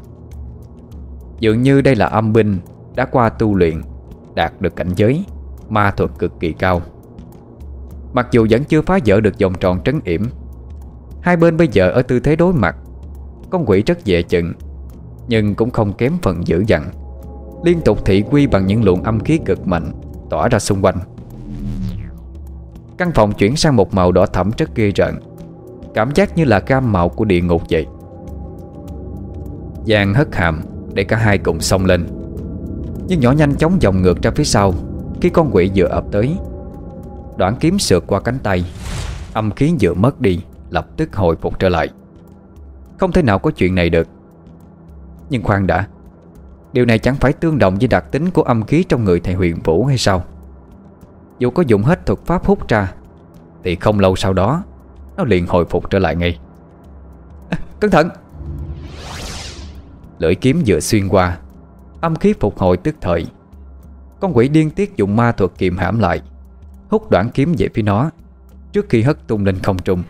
Dường như đây là âm binh Đã qua tu luyện, Đạt được cảnh giới Ma thuật cực kỳ cao. Mặc dù vẫn chưa phá vỡ được vòng tròn trấn yểm, Hai bên bây giờ ở tư thế đối mặt Con quỷ rất dễ chừng, Nhưng cũng không kém phần dữ dằn. Liên tục thị quy bằng những luồng âm khí cực mạnh Tỏa ra xung quanh. Căn phòng chuyển sang một màu đỏ thẫm rất ghê rợn, Cảm giác như là cam màu của địa ngục vậy. Giang hất hàm Để cả hai cùng xông lên. Nhưng nhỏ nhanh chóng vòng ngược ra phía sau, khi con quỷ vừa ập tới. Đoạn kiếm sượt qua cánh tay, Âm khí vừa mất đi, Lập tức hồi phục trở lại. Không thể nào có chuyện này được. Nhưng khoan đã Điều này chẳng phải tương đồng với đặc tính của âm khí trong người thầy huyền vũ hay sao? Dù có dùng hết thuật pháp hút ra Thì không lâu sau đó Nó liền hồi phục trở lại ngay. À, Cẩn thận! Lưỡi kiếm vừa xuyên qua Âm khí phục hồi tức thời. Con quỷ điên tiết dùng ma thuật kiềm hãm lại Hút đoạn kiếm về phía nó Trước khi hất tung lên không trung.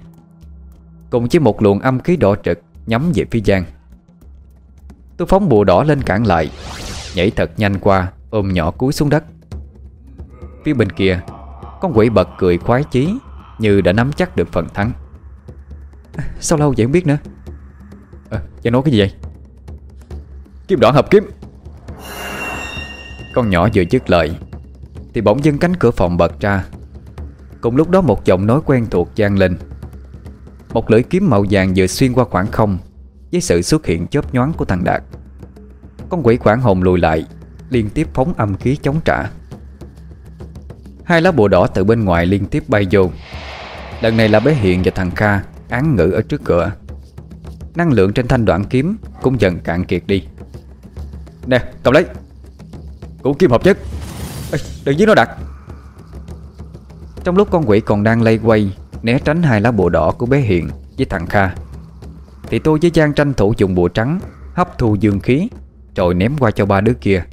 Cùng với một luồng âm khí đỏ trực Nhắm về phía Giang. Tôi phóng bùa đỏ lên cản lại Nhảy thật nhanh qua Ôm nhỏ cúi xuống đất. Phía bên kia Con quỷ bật cười khoái chí Như đã nắm chắc được phần thắng. À, Sao lâu vậy không biết nữa? À, nói cái gì vậy? Kim đoạn hợp kiếm. Con nhỏ vừa dứt lời Thì bỗng dưng cánh cửa phòng bật ra. Cùng lúc đó một giọng nói quen thuộc gian lên. Một lưỡi kiếm màu vàng vừa xuyên qua khoảng không với sự xuất hiện chớp nhoáng của thằng Đạt. Con quỷ quảng hồn lùi lại Liên tiếp phóng âm khí chống trả. Hai lá bùa đỏ từ bên ngoài liên tiếp bay vô. Lần này là bé Hiện và thằng Kha Án ngữ ở trước cửa. Năng lượng trên thanh đoạn kiếm Cũng dần cạn kiệt đi. Nè cầm lấy. Củ kim hợp chất Ê, Đừng giết nó đặt Trong lúc con quỷ còn đang lây quay Né tránh hai lá bùa đỏ của bé Hiện Với thằng Kha thì tôi với Giang tranh thủ dùng bùa trắng, Hấp thu dương khí, Rồi ném qua cho ba đứa kia,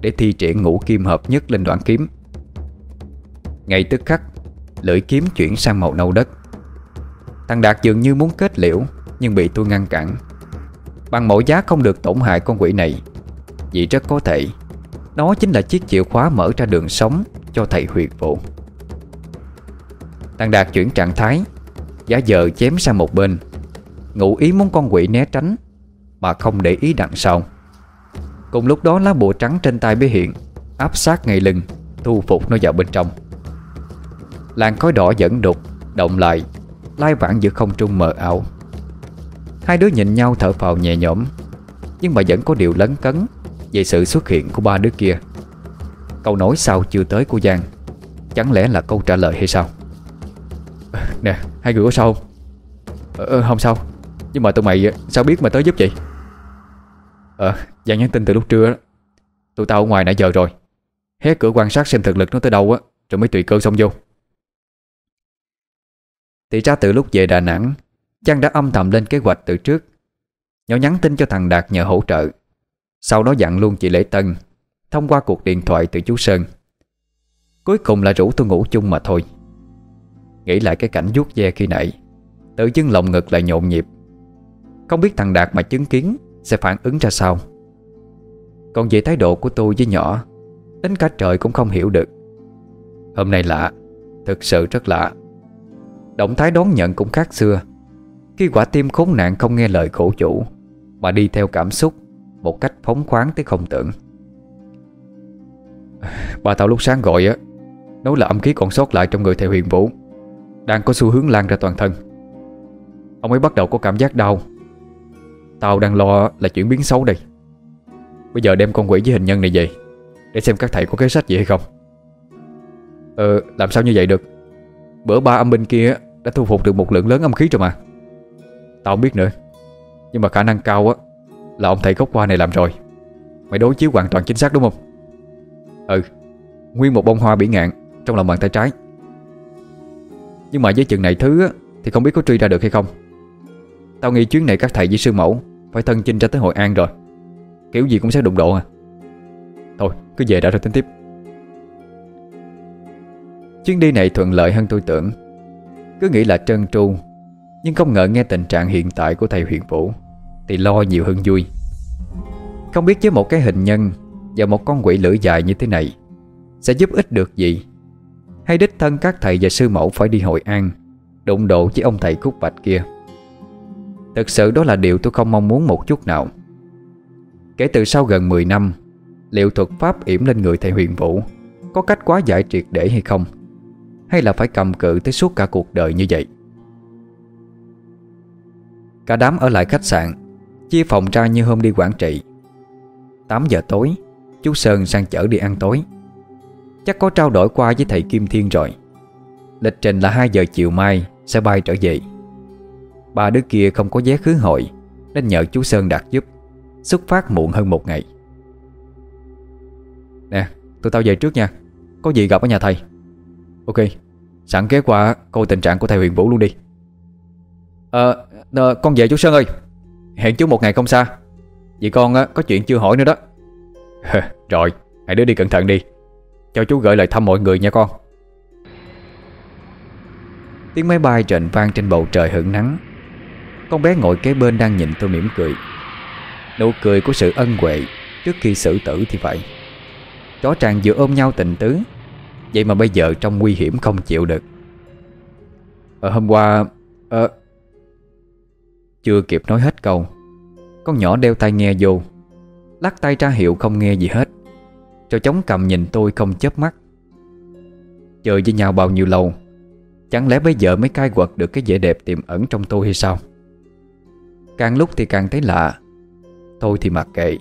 Để thi triển ngũ kim hợp nhất lên đoạn kiếm. Ngay tức khắc, Lưỡi kiếm chuyển sang màu nâu đất. Thằng Đạt dường như muốn kết liễu, Nhưng bị tôi ngăn cản. Bằng mỗi giá không được tổn hại con quỷ này Vì rất có thể Nó chính là chiếc chìa khóa mở ra đường sống Cho thầy huyệt vụ Thằng Đạt chuyển trạng thái, Giá giờ chém sang một bên. Ngụ ý muốn con quỷ né tránh Mà không để ý đằng sau. Cùng lúc đó lá bùa trắng trên tay bé hiện Áp sát ngay lưng Thu phục nó vào bên trong. Làn khói đỏ dẫn đục Động lại Lai vãng giữa không trung mờ ảo. Hai đứa nhìn nhau thở phào nhẹ nhõm Nhưng mà vẫn có điều lấn cấn Về sự xuất hiện của ba đứa kia. Câu nói sau chưa tới của Giang Chẳng lẽ là câu trả lời hay sao? Ờ, nè hai người có sao không? Ờ, ờ Không sao. Nhưng mà tụi mày, sao biết mà tới giúp vậy? Ờ Giang nhắn tin từ lúc trưa Tụi tao ở ngoài nãy giờ rồi. Hé cửa quan sát xem thực lực nó tới đâu á, Rồi mới tùy cơ xong vô. Thì ra từ lúc về Đà Nẵng, Giang đã âm thầm lên kế hoạch từ trước. Nhỏ nhắn tin cho thằng Đạt nhờ hỗ trợ. Sau đó dặn luôn chị Lễ Tân, Thông qua cuộc điện thoại từ chú Sơn. Cuối cùng là rủ tôi ngủ chung mà thôi. Nghĩ lại cái cảnh vuốt ve khi nãy, Tự dưng lòng ngực lại nhộn nhịp. Không biết thằng Đạt mà chứng kiến Sẽ phản ứng ra sao. Còn về thái độ của tôi với nhỏ Đến cả trời cũng không hiểu được. Hôm nay lạ, Thực sự rất lạ. Động thái đón nhận cũng khác xưa. Khi quả tim khốn nạn không nghe lời khổ chủ, Mà đi theo cảm xúc Một cách phóng khoáng tới không tưởng. Bà tao lúc sáng gọi á, Nói là âm khí còn sót lại trong người thầy huyền vũ, Đang có xu hướng lan ra toàn thân. Ông ấy bắt đầu có cảm giác đau. Tao đang lo là chuyển biến xấu đây. Bây giờ đem con quỷ với hình nhân này về Để xem các thầy có kế sách gì hay không. Ờ làm sao như vậy được? Bữa ba âm binh kia Đã thu phục được một lượng lớn âm khí rồi mà. Tao không biết nữa Nhưng mà khả năng cao á Là ông thầy gốc hoa này làm rồi. Mày đối chiếu hoàn toàn chính xác đúng không? Ừ Nguyên một bông hoa bỉ ngạn Trong lòng bàn tay trái. Nhưng mà với chừng này thứ á, Thì không biết có truy ra được hay không. Tao nghĩ chuyến này các thầy với sư mẫu phải thân chinh ra tới Hội An rồi. Kiểu gì cũng sẽ đụng độ à. Thôi, cứ về đã rồi, tính tiếp. Chuyến đi này thuận lợi hơn tôi tưởng. Cứ nghĩ là trơn tru, Nhưng không ngờ nghe tình trạng hiện tại của thầy huyền vũ Thì lo nhiều hơn vui. Không biết với một cái hình nhân Và một con quỷ lưỡi dài như thế này Sẽ giúp ích được gì? Hay đích thân các thầy và sư mẫu phải đi Hội An, Đụng độ với ông thầy Cúc Bạch kia? Thực sự đó là điều tôi không mong muốn một chút nào. Kể từ sau gần 10 năm, Liệu thuật pháp yểm lên người thầy huyền vũ Có cách quá giải triệt để hay không? Hay là phải cầm cự tới suốt cả cuộc đời như vậy? Cả đám ở lại khách sạn, Chia phòng ra như hôm đi Quảng Trị. 8 giờ tối, Chú Sơn sang chở đi ăn tối. Chắc có trao đổi qua với thầy Kim Thiên rồi. Lịch trình là 2 giờ chiều mai Sẽ bay trở về. Ba đứa kia không có vé khứ hội Nên nhờ chú Sơn đặt giúp Xuất phát muộn hơn một ngày. Nè tụi tao về trước nha. Có gì gặp ở nhà thầy? Ok Sẵn ghé qua coi tình trạng của thầy Huyền Vũ luôn đi. Ờ à, Con về chú Sơn ơi. Hẹn chú một ngày không xa. Vì con á, có chuyện chưa hỏi nữa đó. Rồi Hãy đứa đi cẩn thận đi. Cho chú gửi lời thăm mọi người nha con. Tiếng máy bay trệnh vang trên bầu trời hưởng nắng. Con bé ngồi kế bên đang nhìn tôi mỉm cười. Nụ cười của sự ân huệ Trước khi xử tử thì vậy chó tràng vừa ôm nhau tình tứ, Vậy mà bây giờ trong nguy hiểm không chịu được. Ở hôm qua Ờ Chưa kịp nói hết câu, Con nhỏ đeo tai nghe vô, Lắc tay ra hiệu không nghe gì hết, Cho chống cầm nhìn tôi không chớp mắt. Chơi với nhau bao nhiêu lâu, Chẳng lẽ bây giờ mới cai quật được cái vẻ đẹp tiềm ẩn trong tôi hay sao? Càng lúc thì càng thấy lạ. Thôi thì mặc kệ.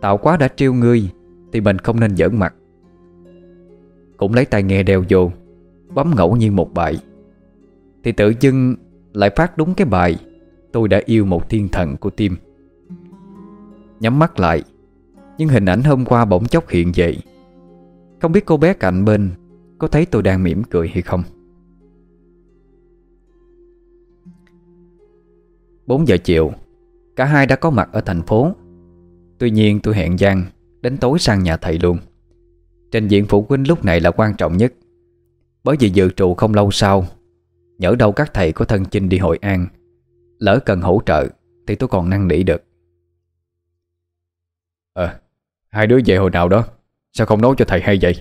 Tạo quá đã trêu ngươi, Thì mình không nên giỡn mặt. Cũng lấy tai nghe đeo vô, Bấm ngẫu nhiên một bài. Thì tự dưng lại phát đúng cái bài, Tôi đã yêu một thiên thần của tim. Nhắm mắt lại Nhưng hình ảnh hôm qua bỗng chốc hiện dậy Không biết cô bé cạnh bên Có thấy tôi đang mỉm cười hay không. 4 giờ chiều, Cả hai đã có mặt ở thành phố. Tuy nhiên, tôi hẹn Giang Đến tối sang nhà thầy luôn. Trình diện phụ huynh lúc này là quan trọng nhất. Bởi vì dự trù không lâu sau, Nhỡ đâu các thầy có thân chinh đi Hội An, Lỡ cần hỗ trợ Thì tôi còn năng nỉ được. Ờ Hai đứa về hồi nào đó? Sao không nói cho thầy hay vậy?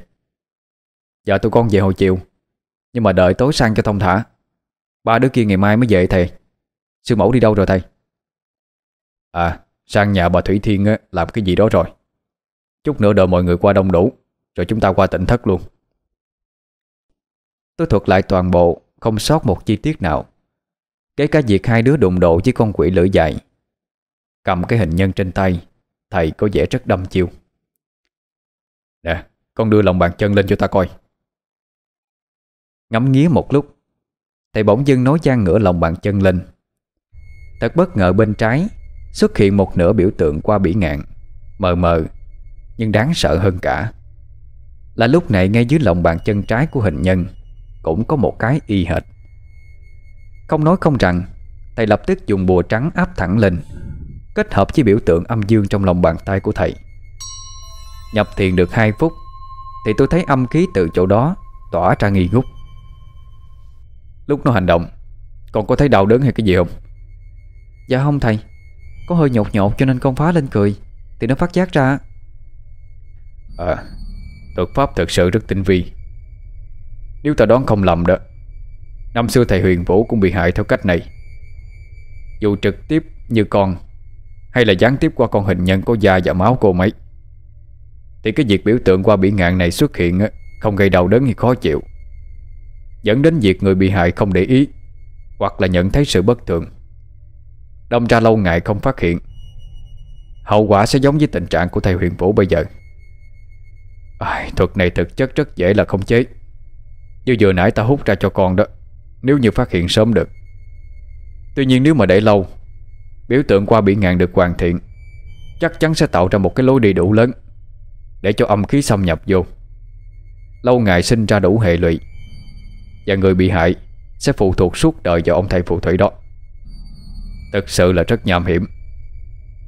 Dạ tụi con về hồi chiều, Nhưng mà đợi tối sang cho thông thả. Ba đứa kia ngày mai mới về thầy. Sư mẫu đi đâu rồi thầy? À sang nhà bà Thủy Thiên á, làm cái gì đó rồi. Chút nữa đợi mọi người qua đông đủ Rồi chúng ta qua tỉnh thất luôn. Tôi thuật lại toàn bộ Không sót một chi tiết nào. Kể cả việc hai đứa đụng độ với con quỷ lưỡi dài Cầm cái hình nhân trên tay Thầy có vẻ rất đâm chiêu. Nè Con đưa lòng bàn chân lên cho ta coi. Ngắm nghía một lúc Thầy bỗng dưng nói gian ngửa lòng bàn chân lên. Thật bất ngờ bên trái, Xuất hiện một nửa biểu tượng qua bỉ ngạn. Mờ mờ, Nhưng đáng sợ hơn cả. Là lúc này ngay dưới lòng bàn chân trái của hình nhân, Cũng có một cái y hệt. Không nói không rằng, Thầy lập tức dùng bùa trắng áp thẳng lên, Kết hợp với biểu tượng âm dương trong lòng bàn tay của thầy. Nhập thiền được 2 phút, Thì tôi thấy âm khí từ chỗ đó Tỏa ra nghi ngút. Lúc nó hành động, Còn có thấy đau đớn hay cái gì không? Dạ không thầy. Có hơi nhột nhột cho nên con phá lên cười. Thì nó phát giác ra. À Thuật pháp thật sự rất tinh vi. Nếu ta đoán không lầm đó, Năm xưa thầy Huyền Vũ cũng bị hại theo cách này. Dù trực tiếp như con, Hay là gián tiếp qua con hình nhân có da và máu cô mấy, Thì cái việc biểu tượng qua bỉ ngạn này xuất hiện Không gây đau đớn hay khó chịu. Dẫn đến việc người bị hại không để ý, Hoặc là nhận thấy sự bất thường. Đâm ra lâu ngày không phát hiện. Hậu quả sẽ giống với tình trạng của thầy huyền vũ bây giờ. À, Thuật này thực chất rất dễ là không chế. Như vừa nãy ta hút ra cho con đó Nếu như phát hiện sớm được. Tuy nhiên nếu mà để lâu Biểu tượng qua bị ngạn được hoàn thiện Chắc chắn sẽ tạo ra một cái lối đi đủ lớn Để cho âm khí xâm nhập vô. Lâu ngày sinh ra đủ hệ lụy Và người bị hại Sẽ phụ thuộc suốt đời vào ông thầy phù thủy đó. Thật sự là rất nham hiểm.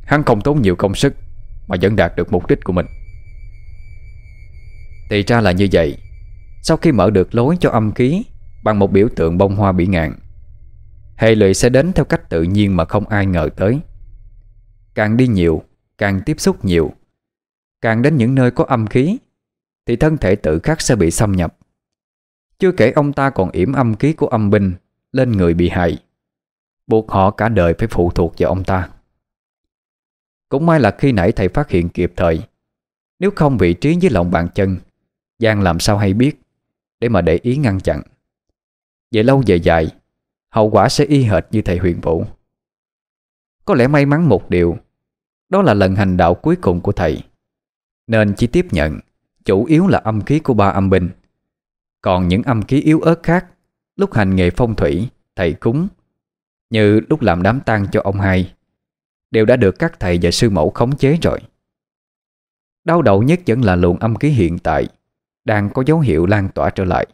Hắn không tốn nhiều công sức Mà vẫn đạt được mục đích của mình. Thì ra là như vậy. Sau khi mở được lối cho âm khí Bằng một biểu tượng bông hoa bị ngạn, Hệ lụy sẽ đến theo cách tự nhiên mà không ai ngờ tới. Càng đi nhiều, Càng tiếp xúc nhiều, Càng đến những nơi có âm khí, Thì thân thể tự khắc sẽ bị xâm nhập. Chưa kể ông ta còn yểm âm khí của âm binh Lên người bị hại. Buộc họ cả đời phải phụ thuộc vào ông ta. Cũng may là khi nãy thầy phát hiện kịp thời, Nếu không vị trí với lòng bàn chân, Giang làm sao hay biết, Để mà để ý ngăn chặn. Về lâu về dài, Hậu quả sẽ y hệt như thầy huyền vũ. Có lẽ may mắn một điều, Đó là lần hành đạo cuối cùng của thầy. Nên chỉ tiếp nhận, Chủ yếu là âm khí của ba âm binh. Còn những âm khí yếu ớt khác, Lúc hành nghề phong thủy, Thầy cúng như lúc làm đám tang cho ông hai Đều đã được các thầy và sư mẫu khống chế rồi. Đau đầu nhất vẫn là luồng âm khí hiện tại Đang có dấu hiệu lan tỏa trở lại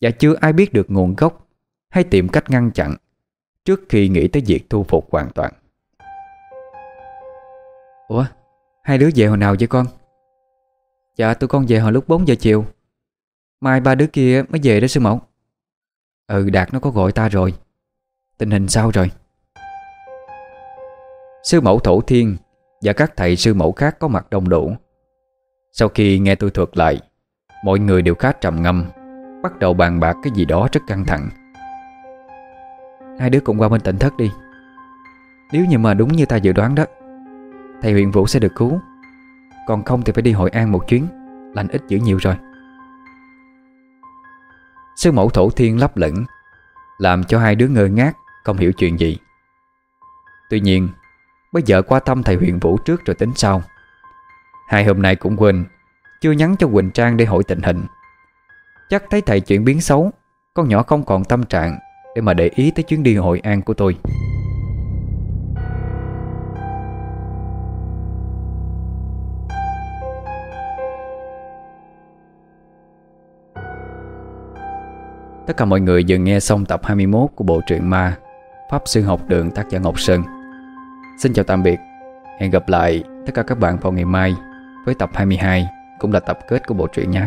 Và chưa ai biết được nguồn gốc Hay tìm cách ngăn chặn Trước khi nghĩ tới việc thu phục hoàn toàn. Ủa Hai đứa về hồi nào vậy con? Dạ tụi con về hồi lúc 4 giờ chiều. Mai ba đứa kia mới về đó sư mẫu. Ừ Đạt nó có gọi ta rồi Tình hình sao rồi? Sư mẫu Thổ Thiên Và các thầy sư mẫu khác có mặt đông đủ. Sau khi nghe tôi thuật lại, Mọi người đều khá trầm ngâm, Bắt đầu bàn bạc cái gì đó rất căng thẳng. Hai đứa cùng qua bên tỉnh thất đi. Nếu như mà đúng như ta dự đoán đó, Thầy huyện Vũ sẽ được cứu. Còn không thì phải đi Hội An một chuyến, Lành ít dữ nhiều rồi. Sư mẫu thổ thiên lấp lửng, Làm cho hai đứa ngơ ngác không hiểu chuyện gì. Tuy nhiên, Bây giờ qua thăm thầy huyện Vũ trước rồi tính sau. Hai hôm nay cũng quên, Chưa nhắn cho Quỳnh Trang để hỏi tình hình. Chắc thấy thầy chuyển biến xấu, Con nhỏ không còn tâm trạng Để mà để ý tới chuyến đi Hội An của tôi. Tất cả mọi người vừa nghe xong tập 21 của bộ truyện ma Pháp Sư Học Đường tác giả Ngọc Sơn. Xin chào tạm biệt. Hẹn gặp lại tất cả các bạn vào ngày mai với tập 22 cũng là tập kết của bộ truyện nhé.